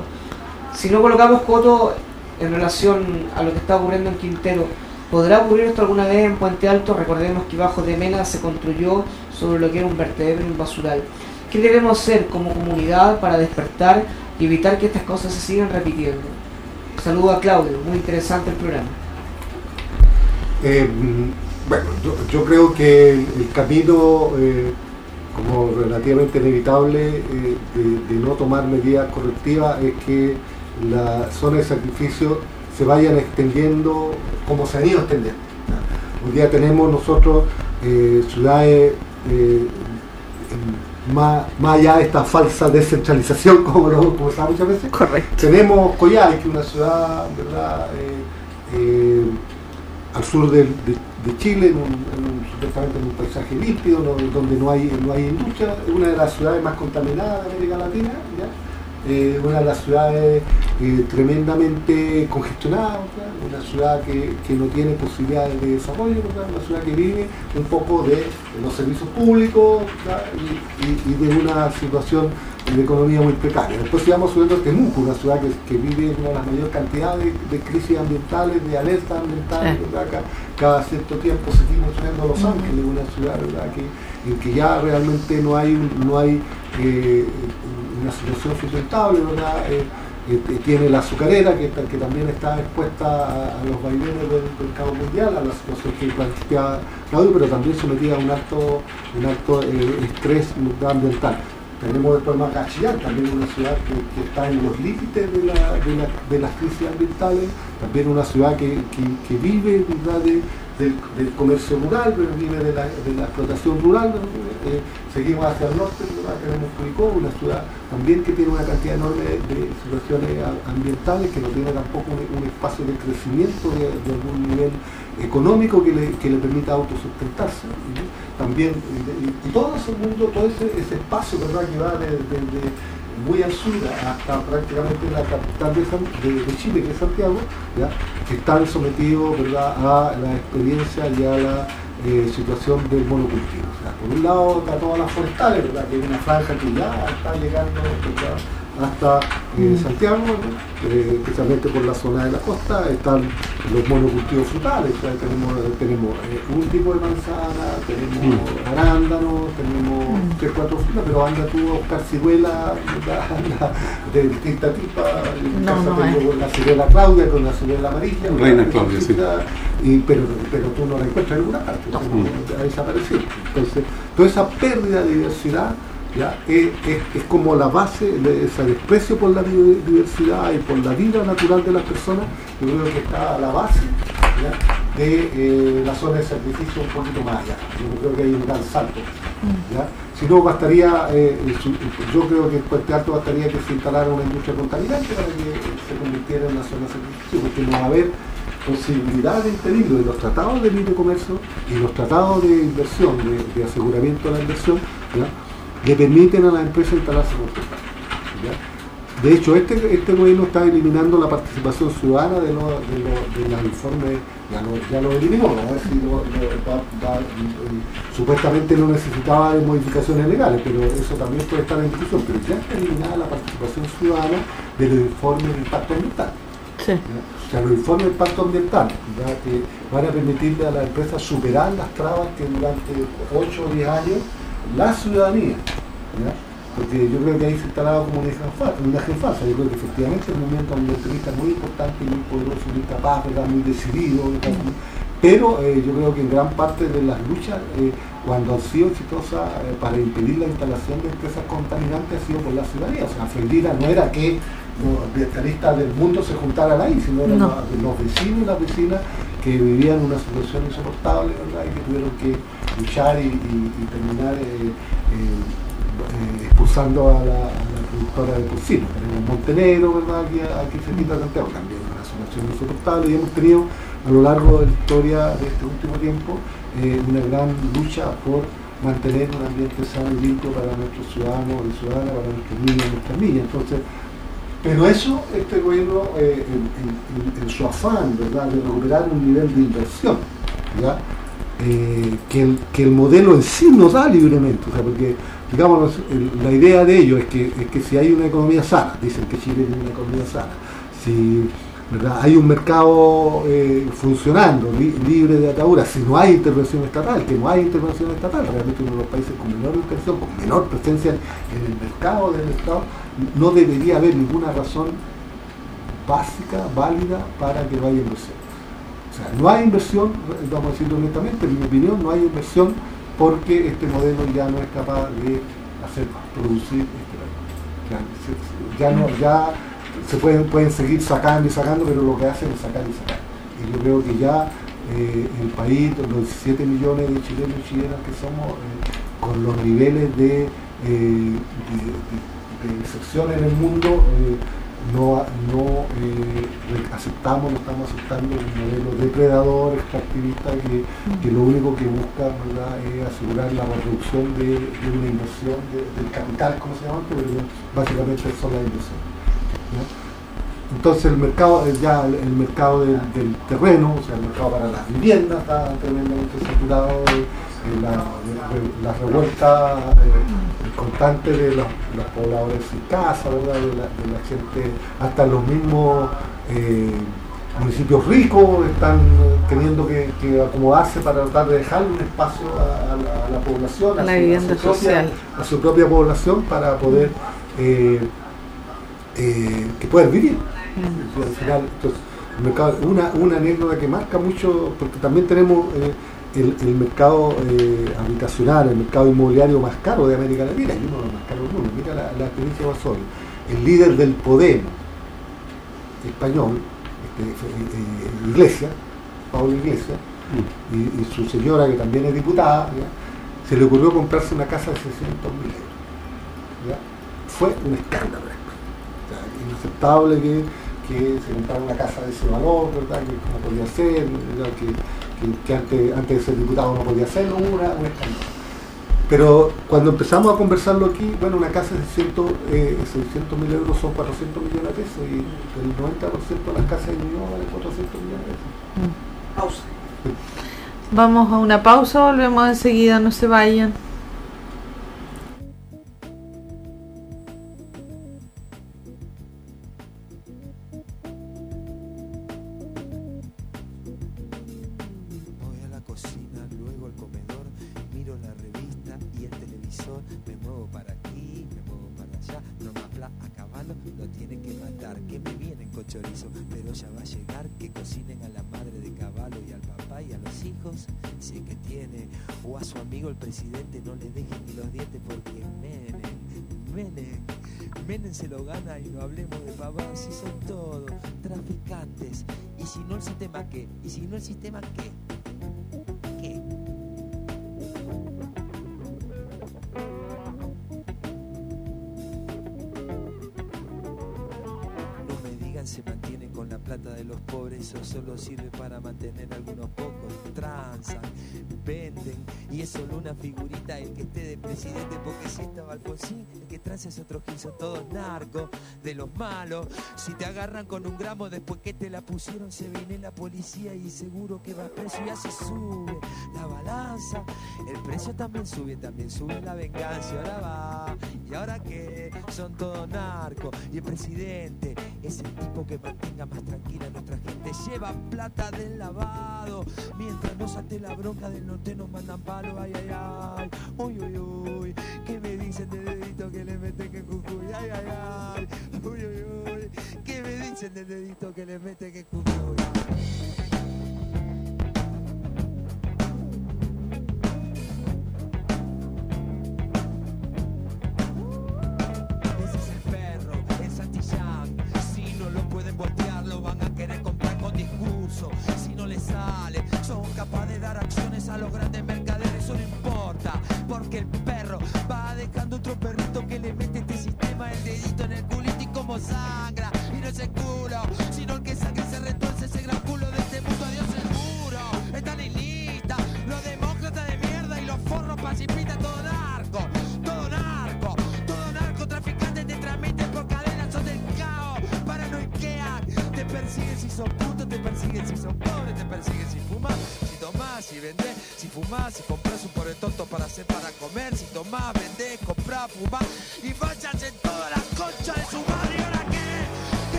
Si no colocamos coto en relación a lo que está ocurriendo en Quintero, ¿podrá ocurrir esto alguna vez en Puente Alto? Recordemos que bajo de Mena se construyó sobre lo que era un vertedero un basural. ¿Qué debemos hacer como comunidad para despertar y evitar que estas cosas se sigan repitiendo? Saludo a Claudio, muy interesante el programa. Eh, bueno, yo, creo que el, el camino, eh, como relativamente inevitable, eh, de, no tomar medidas correctivas es que la zona de sacrificio se vayan extendiendo como se han ido extendiendo. Hoy día tenemos nosotros ciudades más, más allá de esta falsa descentralización, como lo conversamos muchas veces. Correcto. Tenemos Coyhai, que es una ciudad, ¿verdad? Eh, eh, al sur de, de Chile, en un, en un- supuestamente en un paisaje límpido, no- donde no hay, no hay industria, es una de las ciudades más contaminadas de América Latina, ¿ya? Eh, una de las ciudades eh, tremendamente congestionadas, ¿verdad? una ciudad que, que no tiene posibilidades de desarrollo, ¿verdad? una ciudad que vive un poco de, de los servicios públicos y, y- y de una situación de economía muy precaria. Después sigamos subiendo a Temuco, una ciudad que, que vive una de las mayores cantidades de, de crisis ambientales, de alertas ambientales, Cada, cierto tiempo seguimos subiendo a Los Ángeles, una ciudad. Que, en que ya realmente no hay, no hay eh, una situación sustentable, ¿verdad? Eh, eh, tiene la azucarera que, también está expuesta a, los vaivenes del mercado mundial, a la situación que plantea Claudio, pero también sometida a un alto, un alto eh, estrés ambiental. Tenemos después Macachillán, también una ciudad que, está en los límites de, la, de, la- de las crisis ambientales, también una ciudad que, vive ¿verdad? Del, comercio rural, pero vive de la, de la explotación rural. Eh, seguimos hacia el norte, tenemos Curicó, una ciudad también que tiene una cantidad enorme de, de situaciones ambientales, que no tiene tampoco un, espacio de crecimiento de, de algún nivel económico que le, que le permita autosustentarse. También, y, todo ese mundo, todo ese, ese espacio ¿verdad? que va desde muy al sur hasta prácticamente la capital de, Chile, que es Santiago, ¿ya? que están sometidos ¿verdad? a la experiencia y a la eh, situación del monocultivo. O por un lado está todas las forestales, ¿verdad? que es una franja que ya está llegando. Hasta eh, Santiago, ¿no? Eh, especialmente por la zona de la costa, están los monocultivos frutales, sea, tenemos, tenemos eh, un tipo de manzana, tenemos arándanos, tenemos tres, cuatro frutas, pero anda tú a buscar ciruela de distinta tipa, en No, casa no tengo hay. la ciruela Claudia con la ciruela amarilla, Reina. Claudia, sí. y, pero, pero tú no la encuentras en ninguna parte, ¿no? ha desaparecido. Entonces, toda esa pérdida de diversidad ¿ya? Es, es- es como la base, de ese desprecio por la biodiversidad y por la vida natural de las personas, yo creo que está a la base ¿ya? de eh, la zona de sacrificio un poquito más allá. Yo creo que hay un gran salto. ¿ya? Si no, bastaría, eh, yo creo que en Puente Alto bastaría que se instalara una industria contaminante para que se convirtiera en una zona de sacrificio, porque no va a haber posibilidad de impedirlo de los tratados de libre comercio y los tratados de inversión, de, de aseguramiento de la inversión, ¿ya? Le permiten a las empresas instalarse sus ¿ya? De hecho, este, este gobierno está eliminando la participación ciudadana de los de los- de los informes, ya lo, ya lo eliminó, ¿no? Es decir, lo- lo- va- va- supuestamente no necesitaba de modificaciones legales, pero eso también puede estar en discusión, pero ya está eliminada la participación ciudadana de los informes de impacto ambiental. O sea, los informes de impacto ambiental ¿ya? que van a permitirle a las empresas superar las trabas que durante 8 o 10 años la ciudadanía, ¿ya? porque yo creo que ahí se instalaba como una falsa, una falsa. yo creo que efectivamente el movimiento ambientalista es muy importante, muy poderoso, muy capaz, ¿verdad? muy decidido, ¿verdad? pero eh, yo creo que en gran parte de las luchas, eh, cuando han sido exitosas eh, para impedir la instalación de empresas contaminantes, ha sido por la ciudadanía. O sea, Freirina no era que los ambientalistas del mundo se juntaran ahí, sino eran No. los, los vecinos y las vecinas que vivían una situación insoportable, ¿verdad? Y que tuvieron que luchar y, terminar eh, eh, eh, expulsando a la, productora de porcino. Tenemos Montenegro, ¿verdad? Aquí, aquí cerquita de Santiago, también una situación insoportable y hemos tenido a lo largo de la historia de este último tiempo una gran lucha por mantener un ambiente sano y limpio para nuestros ciudadanos y ciudadanas, para nuestros niños y nuestras niñas. Entonces, pero eso, este gobierno, en, su afán ¿verdad? de recuperar un nivel de inversión, ¿ya? Eh, que, el, que el modelo en sí nos da libremente, o sea, porque, digamos, la idea de ello es que, es que si hay una economía sana, dicen que Chile tiene una economía sana, si hay un mercado eh, funcionando, li- libre de ataduras, si no hay intervención estatal, que no hay intervención estatal, realmente uno de los países con menor intervención, con menor presencia en el mercado del Estado, no debería haber ninguna razón básica, válida, para que no haya inversión. O sea, no hay inversión, vamos a decirlo honestamente, en mi opinión, no hay inversión porque este modelo ya no es capaz de hacer producir este. Ya, no, ya se pueden, pueden seguir sacando y sacando, pero lo que hacen es sacar y sacar. Y yo creo que ya eh, el país, los 17 millones de chilenos y chilenas que somos, eh, con los niveles de eh, de, de, en el mundo, eh, no, no eh, aceptamos, no estamos aceptando un modelo depredador, extractivista, que, que lo único que busca es asegurar la reproducción de, una inversión, del capital, como se llama, pero básicamente son las inversiones. Entonces el mercado, ya el, mercado del, terreno, o sea, el mercado para las viviendas está tremendamente saturado, la, la, revuelta eh, constante de los, los, pobladores sin casa, ¿verdad? De, la, de la gente, hasta los mismos eh, municipios ricos están teniendo que, que, acomodarse para tratar de dejar un espacio a, a, la, a la, población, a, la su, social. Propia, a su propia población para poder eh, eh, que puedan vivir. Mm. Al final, entonces, una anécdota que marca mucho, porque también tenemos eh, el, el, mercado eh, habitacional, el mercado inmobiliario más caro de América Latina, y uno de los más caros del mundo, mira la, la experiencia más solo. El líder del Podemos español, este, eh, Iglesia, Pablo Iglesias, mm. y, y, su señora, que también es diputada, ¿ya? se le ocurrió comprarse una casa de 600 mil euros. ¿ya? Fue un escándalo. Sea, inaceptable que, que se comprara una casa de ese valor, ¿verdad? que no podía ser, que, que, que, antes, antes de ser diputado no podía hacerlo, una, un escándalo. Pero cuando empezamos a conversarlo aquí, bueno, una casa de 600 eh, mil euros son 400 millones de pesos y el 90% de las casas de Ñuñoa vale 400 millones de pesos. Mm. Pausa. Vamos a una pausa, volvemos enseguida, no se vayan. Agarran con un gramo después que te la pusieron se viene la policía y seguro que va preso y así sube la balanza. El precio también sube también sube la venganza ahora va. Y ahora que son todos narcos. Y el presidente es el tipo que mantenga más tranquila a nuestra gente. Lleva plata del lavado. Mientras no salte la bronca del norte nos mandan palos ay, ay, ay, uy, uy, uy, ¿qué me dicen de dedito que le meten que cucuy? Ay, ay, ay, uy, uy, ¿qué me dicen de dedito que le meten que cucuy?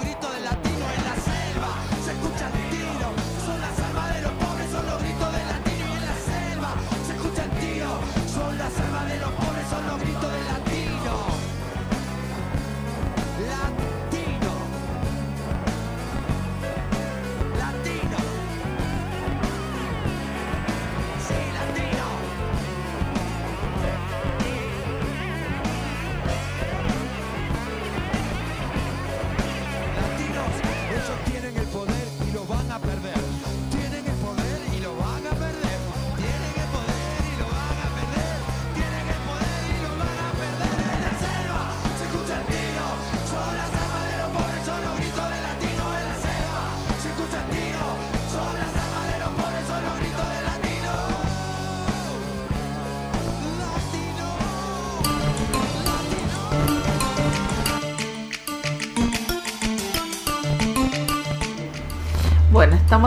grito de la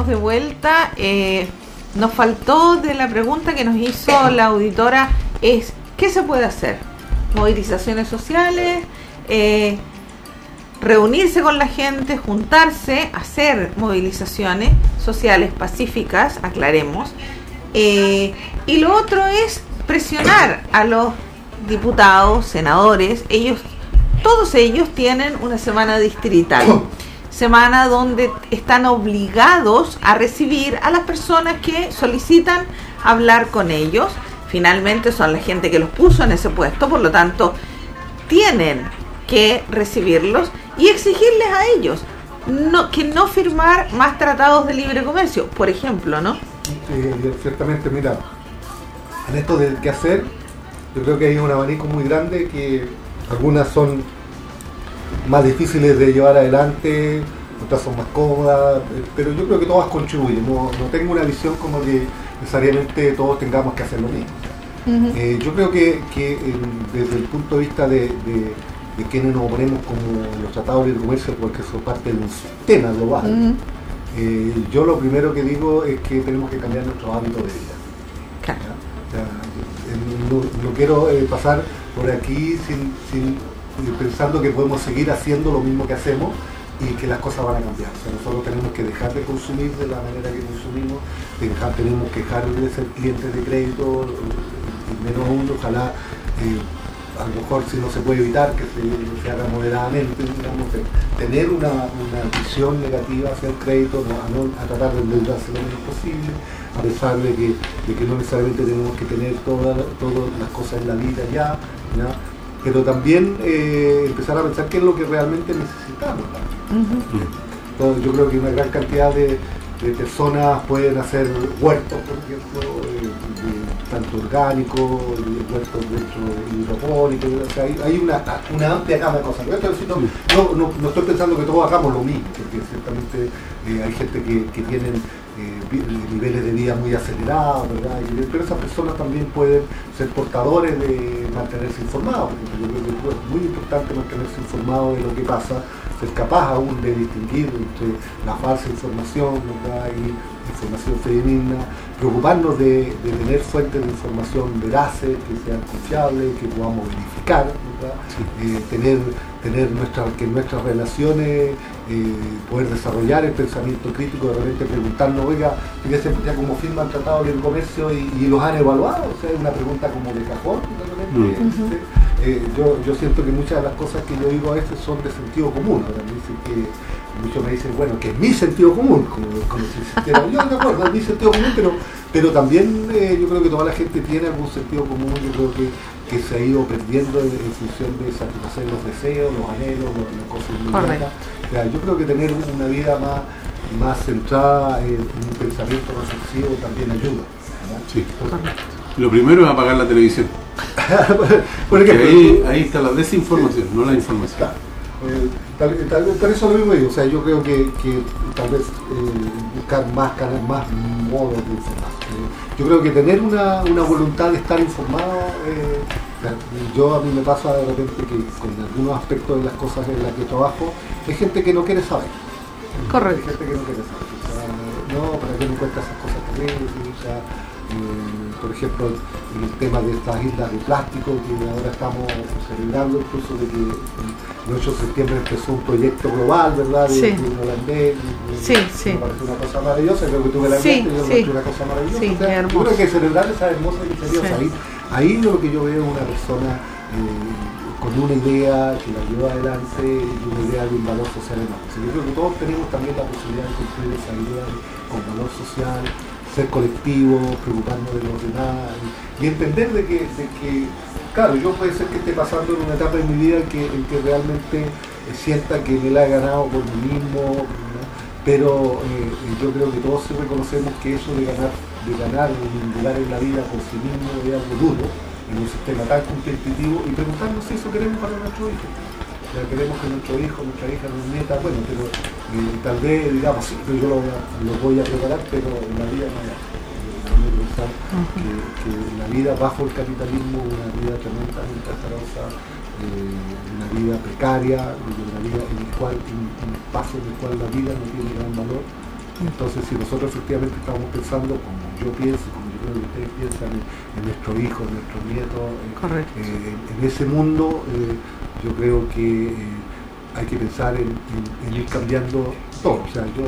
de vuelta. Eh, nos faltó de la pregunta que nos hizo la auditora es ¿qué se puede hacer? Movilizaciones sociales, eh, reunirse con la gente, juntarse, hacer movilizaciones sociales pacíficas, aclaremos. Eh, y lo otro es presionar a los diputados, senadores, ellos, todos ellos tienen una semana distrital semana donde están obligados a recibir a las personas que solicitan hablar con ellos. Finalmente son la gente que los puso en ese puesto, por lo tanto tienen que recibirlos y exigirles a ellos no, que no firmar más tratados de libre comercio, por ejemplo, ¿no? Ciertamente, mira, en esto de qué hacer, yo creo que hay un abanico muy grande que algunas son más difíciles de llevar adelante, otras son más cómodas, eh, pero yo creo que todas contribuyen. No, no tengo una visión como que necesariamente todos tengamos que hacer lo mismo. Eh, yo creo que, que desde el punto de vista de, de, quienes nos oponemos como los tratados de comercio, porque son parte de un sistema global, eh, yo lo primero que digo es que tenemos que cambiar nuestro hábito de vida. no, quiero pasar por aquí sin, sin pensando que podemos seguir haciendo lo mismo que hacemos y que las cosas van a cambiar. nosotros tenemos que dejar de consumir de la manera que consumimos, tenemos que dejar de ser clientes de crédito, menos aún, ojalá, eh, a lo mejor si no se puede evitar, que se, haga moderadamente, digamos, tener una, visión negativa hacia el crédito, a, tratar de endeudarse lo menos posible, a pesar de que, no necesariamente tenemos que tener todas, todas las cosas en la vida ya pero también eh, empezar a pensar qué es lo que realmente necesitamos. yo creo que una gran cantidad de, personas pueden hacer huertos, por ejemplo, eh, tanto orgánicos, huertos dentro hidropónicos, o sea, hay, una, amplia gama de cosas. no, no, estoy pensando que todos hagamos lo mismo, porque ciertamente eh, hay gente que, que tienen niveles de vida muy acelerados, ¿verdad? pero esas personas también pueden ser portadores de mantenerse informados, porque yo creo que es muy importante mantenerse informado de lo que pasa, ser capaz aún de distinguir entre la falsa información y información fidedigna, preocuparnos de, tener fuentes de información veraces, que sean confiables, que podamos verificar, eh, tener, tener nuestra, que nuestras relaciones eh, poder desarrollar el pensamiento crítico, de repente preguntarnos, oiga, fíjese ya como firman tratado de comercio y, los han evaluado, o sea, es una pregunta como de cajón, mm. eh, yo, yo siento que muchas de las cosas que yo digo a veces son de sentido común, que muchos me dicen, bueno, que es mi sentido común, como, si yo de acuerdo, es mi sentido común, pero, pero también eh, yo creo que toda la gente tiene algún sentido común, yo creo que que se ha ido perdiendo en, función de satisfacer los deseos, los anhelos, las cosas inmediatas. yo creo que tener una vida más, más centrada en un pensamiento reflexivo también ayuda. Sí. Lo primero es apagar la televisión. Porque ahí, ahí, está la desinformación, no la información. Eh, tal, por eso lo mismo digo, o sea, yo creo que, tal vez eh, buscar más más modos de informar. Yo creo que tener una, voluntad de estar informado, eh, yo a mí me pasa de repente que con algunos aspectos de las cosas en las que trabajo, hay gente que no quiere saber. Correcto. Hay gente que no quiere saber. O sea, no, ¿para qué me cuentas esas cosas también? O sea, por ejemplo, el tema de estas islas de plástico, que ahora estamos celebrando incluso de que el 8 de septiembre empezó un proyecto global, ¿verdad? De, sí. un holandés, sí, sí. me parece una cosa maravillosa, creo que tuve la sí, yo sí. una cosa maravillosa. O sea, yo creo que celebrar esa hermosa iniciativa, ahí, ahí lo que yo veo es una persona eh, con una idea que la lleva adelante y una idea de un valor social enorme. Yo creo que todos tenemos también la posibilidad de cumplir esa idea con valor social, ser colectivo, preocuparnos de los demás y, entender de que, que, claro, yo puede ser que esté pasando en una etapa de mi vida en que, en que realmente sienta que me la he ganado por mí mismo, pero eh, yo creo que todos reconocemos que eso de ganar, de ganar un lugar en la vida por sí mismo es algo duro en un sistema tan competitivo y preguntarnos si eso queremos para nuestro hijo queremos que nuestro hijo, nuestra hija, nos meta, bueno, pero eh, tal vez digamos, sí, yo lo, voy a preparar, pero en la vida no hay pensar que, que, la vida bajo el capitalismo, una vida tremendamente azarosa, eh, una vida precaria, una vida en el cual, un, paso en el cual la vida no tiene gran valor, Entonces, si nosotros efectivamente estamos pensando como yo pienso, como yo creo que ustedes piensan en, en nuestros hijos, en nuestros nietos, en- eh, en, en ese mundo, eh, yo creo que eh, hay que pensar en, en- en ir cambiando todo. O sea, yo,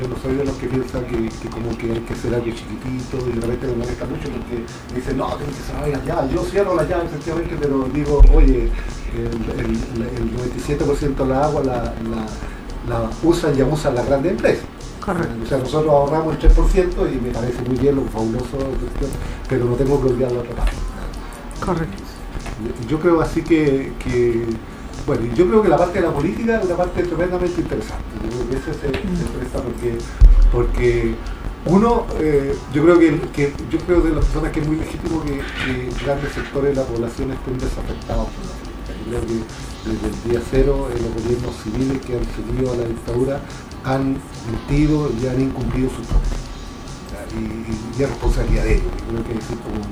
yo no soy de los que piensan que, que como que hay que hacer algo chiquitito y de repente me molesta mucho porque me dicen, no, tienen que cerrar las llaves. Yo cierro las llaves efectivamente, pero digo, oye, el, el- el 97% de la agua la, la- la usan y abusan las grandes empresas. Correcto. O sea, nosotros ahorramos el 3% y me parece muy bien, lo fabuloso, pero no tengo que olvidar la otra parte. Correcto. Yo creo así que, que- bueno, yo creo que la parte de la política es una parte tremendamente interesante. Yo creo que ese se, se presta porque, porque uno, eh, yo creo que, que- yo creo de las personas que es muy legítimo que, que grandes sectores de la población estén desafectados por la política. Yo creo que desde el día cero eh, los gobiernos civiles que han seguido a la dictadura han mentido y han incumplido sus promesas y, y- y es responsabilidad de ellos. Creo que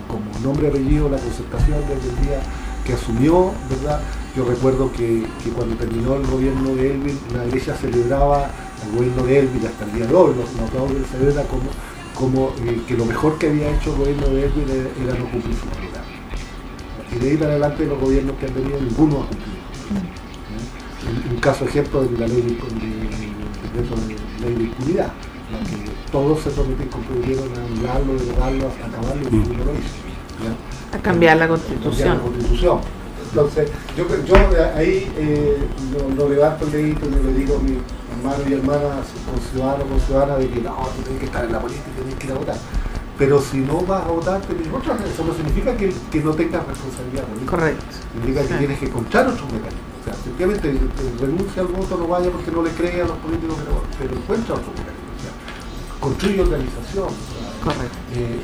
como, nombre apellido, la concertación desde el día que asumió, ¿verdad? Yo recuerdo que, cuando terminó el gobierno de Elvin, la derecha celebraba el gobierno de Elvin hasta el día de hoy, los aplauden, celebra como, eh, que lo mejor que había hecho el gobierno de Elvin era, era no cumplir su programa. Y de ahí para adelante los gobiernos que han venido, ninguno ha cumplido. Un, caso ejemplo de la ley de, de ley de impunidad, la todos se comprometieron a anularlo, derogarlo, a acabarlo y ninguno lo hizo. ¿ya? A cambiar la Cambiar constitución. la constitución. Entonces, yo, yo ahí eh, no, no levanto el dedito, no le digo a mi hermano y hermana, con ciudadano con ciudadana, de que no, tú tienes que estar en la política, tienes que ir a votar. Pero si no vas a votar, tenés otras eso no significa que, que no tengas responsabilidad política. Correcto. Significa que Sí. tienes que encontrar otros mecanismos. O sea, efectivamente, renuncia al voto, no vaya porque no le cree a los políticos, pero, pero encuentra otros mecanismos. O sea, construye organización. eh,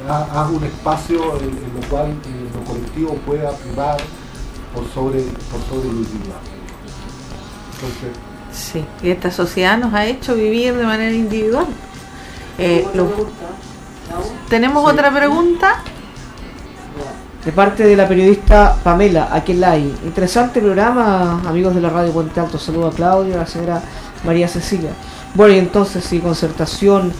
un espacio en, en lo cual eh, lo colectivo pueda privar por sobre, por sobre lo individual. Entonces, Sí. Y esta sociedad nos ha hecho vivir de manera individual. Eh, lo- ¿Tenemos Sí. otra pregunta? De parte de la periodista Pamela Aquelay. Interesante programa, amigos de la radio Puente Alto. Saludo a Claudia, a la señora María Cecilia. Bueno, y entonces, si concertación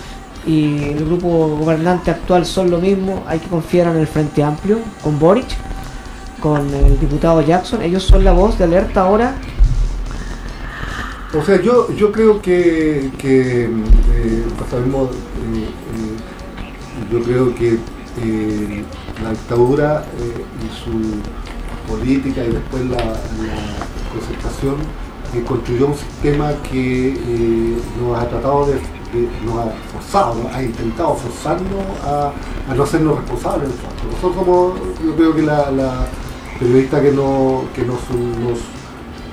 y el grupo gobernante actual son lo mismo, hay que confiar en el Frente Amplio, con Boric, con el diputado Jackson. Ellos son la voz de alerta ahora. O sea, yo, yo creo que, que eh, pasaremos, eh, eh, yo creo que la dictadura y su política y después la, la concertación construyó un sistema que nos ha tratado de, de- nos ha forzado, ha intentado forzarnos a, a no hacernos responsables de nosotros. Somos, yo creo que la, periodista que, no, que nos,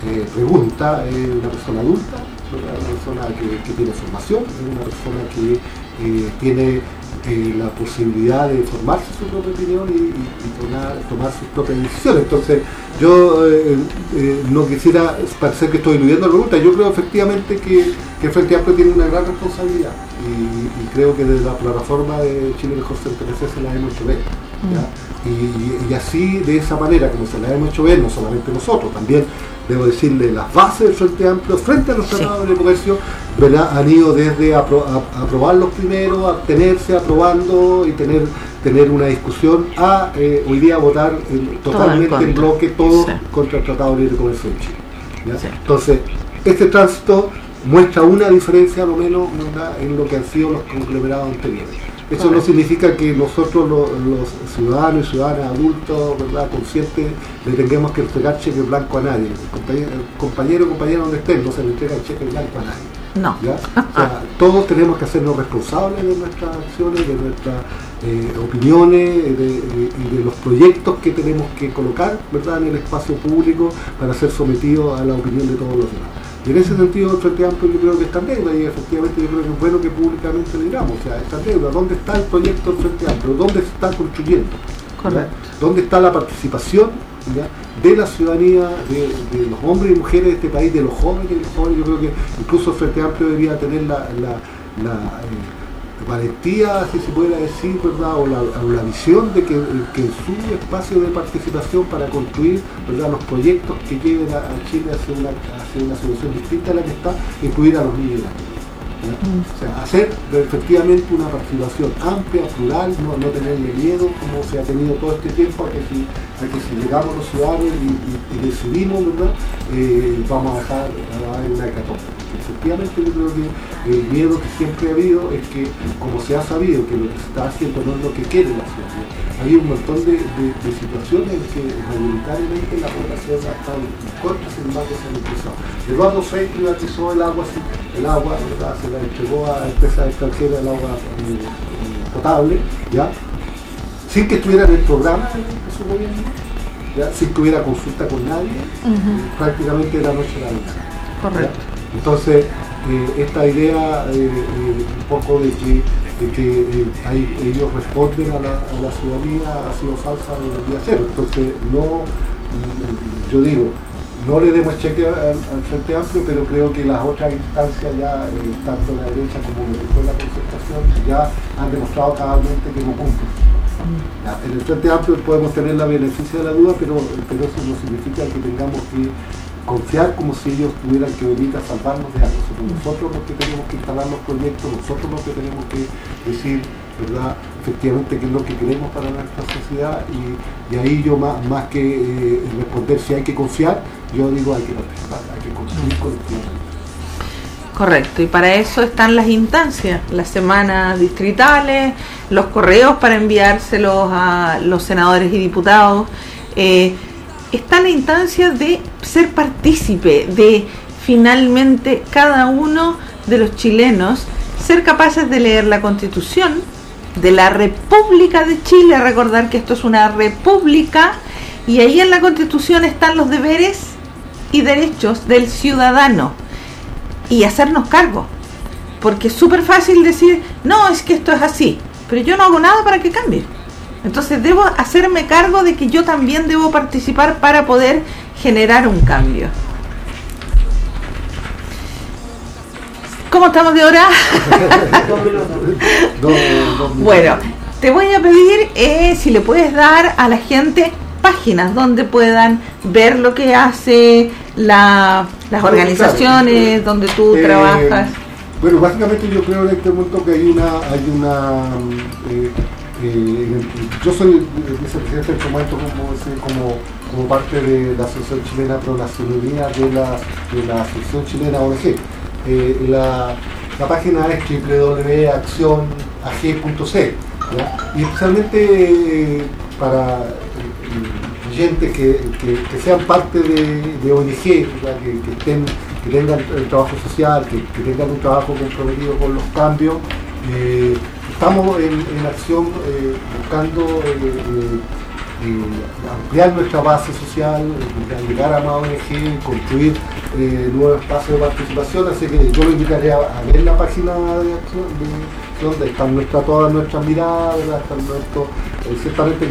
eh, pregunta es una persona adulta, una persona que, que tiene formación, es una persona que eh, tiene eh, la posibilidad de formarse su propia opinión y, tomar, sus propias decisiones. Entonces, yo eh, eh, no quisiera parecer que estoy eludiendo la pregunta, yo creo efectivamente que, que el Frente Amplio tiene una gran responsabilidad y, creo que desde la plataforma de Chile Mejor se la hemos hecho ver. Y, así, de esa manera, como se la hemos hecho ver, no solamente nosotros, también debo decirle, las bases del Frente Amplio frente a los Sí. tratados de comercio ¿verdad? han ido desde apro- a- aprobarlos primero, abstenerse, aprobando y tener tener una discusión a eh, hoy día votar eh, totalmente en bloque todo Sí. contra el Tratado de Libre Comercio de Chile. ¿ya? Sí. Entonces, este tránsito muestra una diferencia, a lo menos, ¿verdad? en lo que han sido los conglomerados anteriores. Eso no significa que nosotros, lo- los, ciudadanos y ciudadanas adultos, ¿verdad? conscientes, le tengamos que entregar cheque blanco a nadie. Compañero, compañero, compañero, donde estén, no se le entrega el cheque blanco a nadie. No. ¿ya? O sea, todos tenemos que hacernos responsables de nuestras acciones, de nuestras eh, opiniones de- de- y de los proyectos que tenemos que colocar ¿verdad? en el espacio público para ser sometidos a la opinión de todos los demás. Y en ese sentido, el Frente Amplio yo creo que está en deuda y efectivamente yo creo que es bueno que públicamente lo digamos. O sea, está en deuda. ¿Dónde está el proyecto del Frente Amplio? ¿Dónde se está construyendo? ¿Dónde está la participación ¿ya? de la ciudadanía, de, de los hombres y mujeres de este país, de los jóvenes? Los jóvenes yo creo que incluso el Frente Amplio debería tener la, la- la, eh, valentía, si se pudiera decir, ¿verdad? O la, o la visión de que, que su espacio de participación para construir ¿verdad? los proyectos que lleven a, Chile hacia una, hacia una solución distinta a la que está, incluir a los niños. ¿ya? O sea, hacer efectivamente una participación amplia, plural, no, no tenerle miedo como se ha tenido todo este tiempo a que si, a que si llegamos los ciudadanos y, y- y decidimos, ¿verdad? Eh, vamos a dejar a una hecatombe. Efectivamente yo creo que el miedo que siempre ha habido es que, como se ha sabido que lo que se está haciendo no es lo que quiere la ciudad, había un montón de, de- de situaciones en que mayoritariamente la población ha estado en contra, sin embargo se han empezado. Eduardo Frey privatizó el agua, el agua ¿verdad? se la entregó a empresas extranjeras, el agua eh, potable, ¿ya? sin que estuviera en el programa de su gobierno, ¿ya? sin que hubiera consulta con nadie, prácticamente de la noche a la mañana. Correcto. ¿ya? Entonces, eh, esta idea eh, eh, un poco de que, de que ellos responden a la, a la ciudadanía ha sido falsa desde el día cero. Entonces, no, yo digo, no le demos cheque al, Frente Amplio, pero creo que las otras instancias ya, tanto la derecha como que fue la concertación, ya han demostrado cabalmente que no cumplen. En el Frente Amplio podemos tener la beneficio de la duda, pero, pero eso no significa que tengamos que confiar como si ellos tuvieran que venir a salvarnos de algo. Somos nosotros los que tenemos que instalar los proyectos, nosotros los que tenemos que decir, ¿verdad?, efectivamente qué es lo que queremos para nuestra sociedad y, y ahí yo más, más que eh, responder si hay que confiar, yo digo hay que participar, hay que construir colectivamente. Correcto, y para eso están las instancias, las semanas distritales, los correos para enviárselos a los senadores y diputados. Eh, está la instancia de ser partícipe, de finalmente cada uno de los chilenos ser capaces de leer la constitución de la República de Chile, recordar que esto es una república y ahí en la constitución están los deberes y derechos del ciudadano y hacernos cargo. Porque es súper fácil decir, no, es que esto es así, pero yo no hago nada para que cambie. Entonces debo hacerme cargo de que yo también debo participar para poder generar un cambio. ¿Cómo estamos de hora? Bueno, te voy a pedir eh, si le puedes dar a la gente páginas donde puedan ver lo que hace la- las organizaciones, donde tú Eh, trabajas. Bueno, básicamente yo creo en este momento que hay una, hay una, eh, eh, yo soy eh, vicepresidente en este como, como, parte de la Asociación Chilena Pro Ciudadanía de la, de la Asociación Chilena ONG. Eh, la, la página es www.accionag.c ¿ya? y especialmente para oyentes que, que- sean parte de, ONG, que, estén, que tengan el trabajo social, que, tengan un trabajo comprometido con los cambios. Estamos en, acción eh, buscando eh, eh, ampliar nuestra base social, llegar a más ONG, construir nuevos espacios de participación, así que yo lo invitaría a, ver la página de acción, de- donde están nuestra, todas nuestras miradas, están nuestros, ciertamente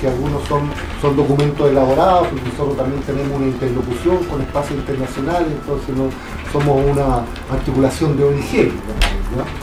que algunos son, son documentos elaborados, porque nosotros también tenemos una interlocución con espacios internacionales, entonces no, somos una articulación de ONG.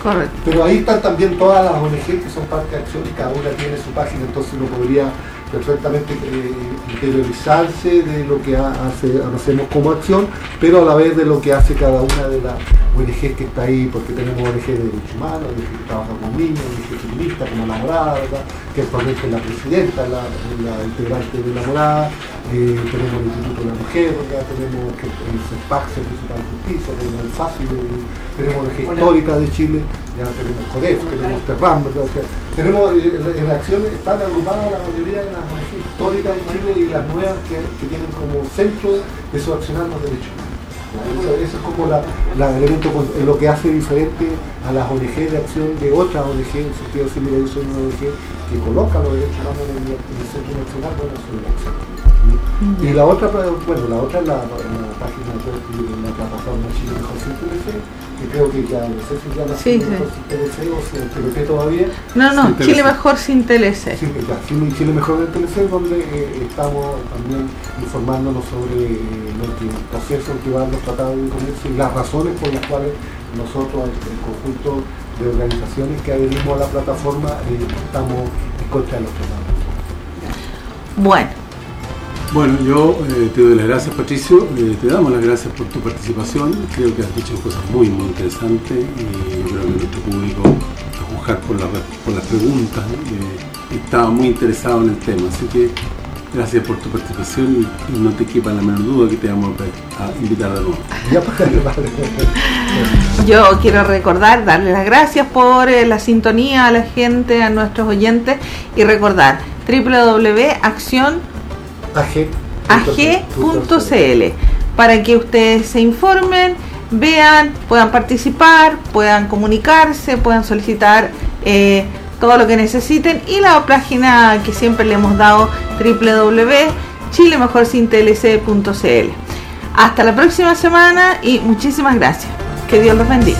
Correcto. Pero ahí están también todas las ONG que son parte de acción y cada una tiene su página, entonces uno podría perfectamente eh, interiorizarse de lo que ha- hace, hacemos como acción, pero a la vez de lo que hace cada una de las ONG que está ahí, porque tenemos ONG de derechos humanos, ONG que trabaja con niños, ONG feminista como la morada, ¿verdad? que actualmente es la presidenta, la, la integrante de la morada, eh, tenemos el Instituto de la Mujer, ¿verdad? tenemos el CEPAC, Servicio para la Justicia, tenemos el FACI, tenemos ONG histórica de Chile, ya tenemos CODEF, tenemos Terram, ¿verdad? O sea, tenemos eh, en en acciones, están agrupadas la mayoría de las ONG históricas de Chile y las nuevas que, que tienen como centro de su accionar los derechos humanos. Eso, es como la, la elemento lo que hace diferente a las ONG de acción de otras ONG, en sentido de mira, yo una ONG que coloca los derechos humanos en el, en el centro nacional, bueno, soy una Y la otra, pues, bueno, la otra es la, la página web de la plataforma Chile Mejor Sin TLC, que creo que ya, no sé si ya la Sí, Chile sí. Mejor Sin TLC o si el TLC todavía. No, no, Sin Chile TLC. mejor sin TLC. Sí, ya, Chile, Chile Mejor del TLC, donde eh, estamos también informándonos sobre eh, lo que, el proceso que van los tratados de comercio y las razones por las cuales nosotros, el, el conjunto de organizaciones que adherimos a la plataforma, eh, estamos en contra de los tratados. Bueno, Bueno, yo eh, te doy las gracias, Patricio. Eh, te damos las gracias por tu participación. Creo que has dicho cosas muy, muy interesantes y yo creo que nuestro público, a juzgar por, la- por las preguntas, eh, estaba muy interesado en el tema. Así que gracias por tu participación y, y no te quepa la menor duda que te vamos a, a invitar de nuevo. Pues. Yo quiero recordar, darle las gracias por eh, la sintonía a la gente, a nuestros oyentes y recordar www.acción ag.cl para que ustedes se informen, vean, puedan participar, puedan comunicarse, puedan solicitar eh, todo lo que necesiten y la página que siempre le hemos dado www.chilemejorsintlc.cl. Hasta la próxima semana y muchísimas gracias. Que Dios los bendiga.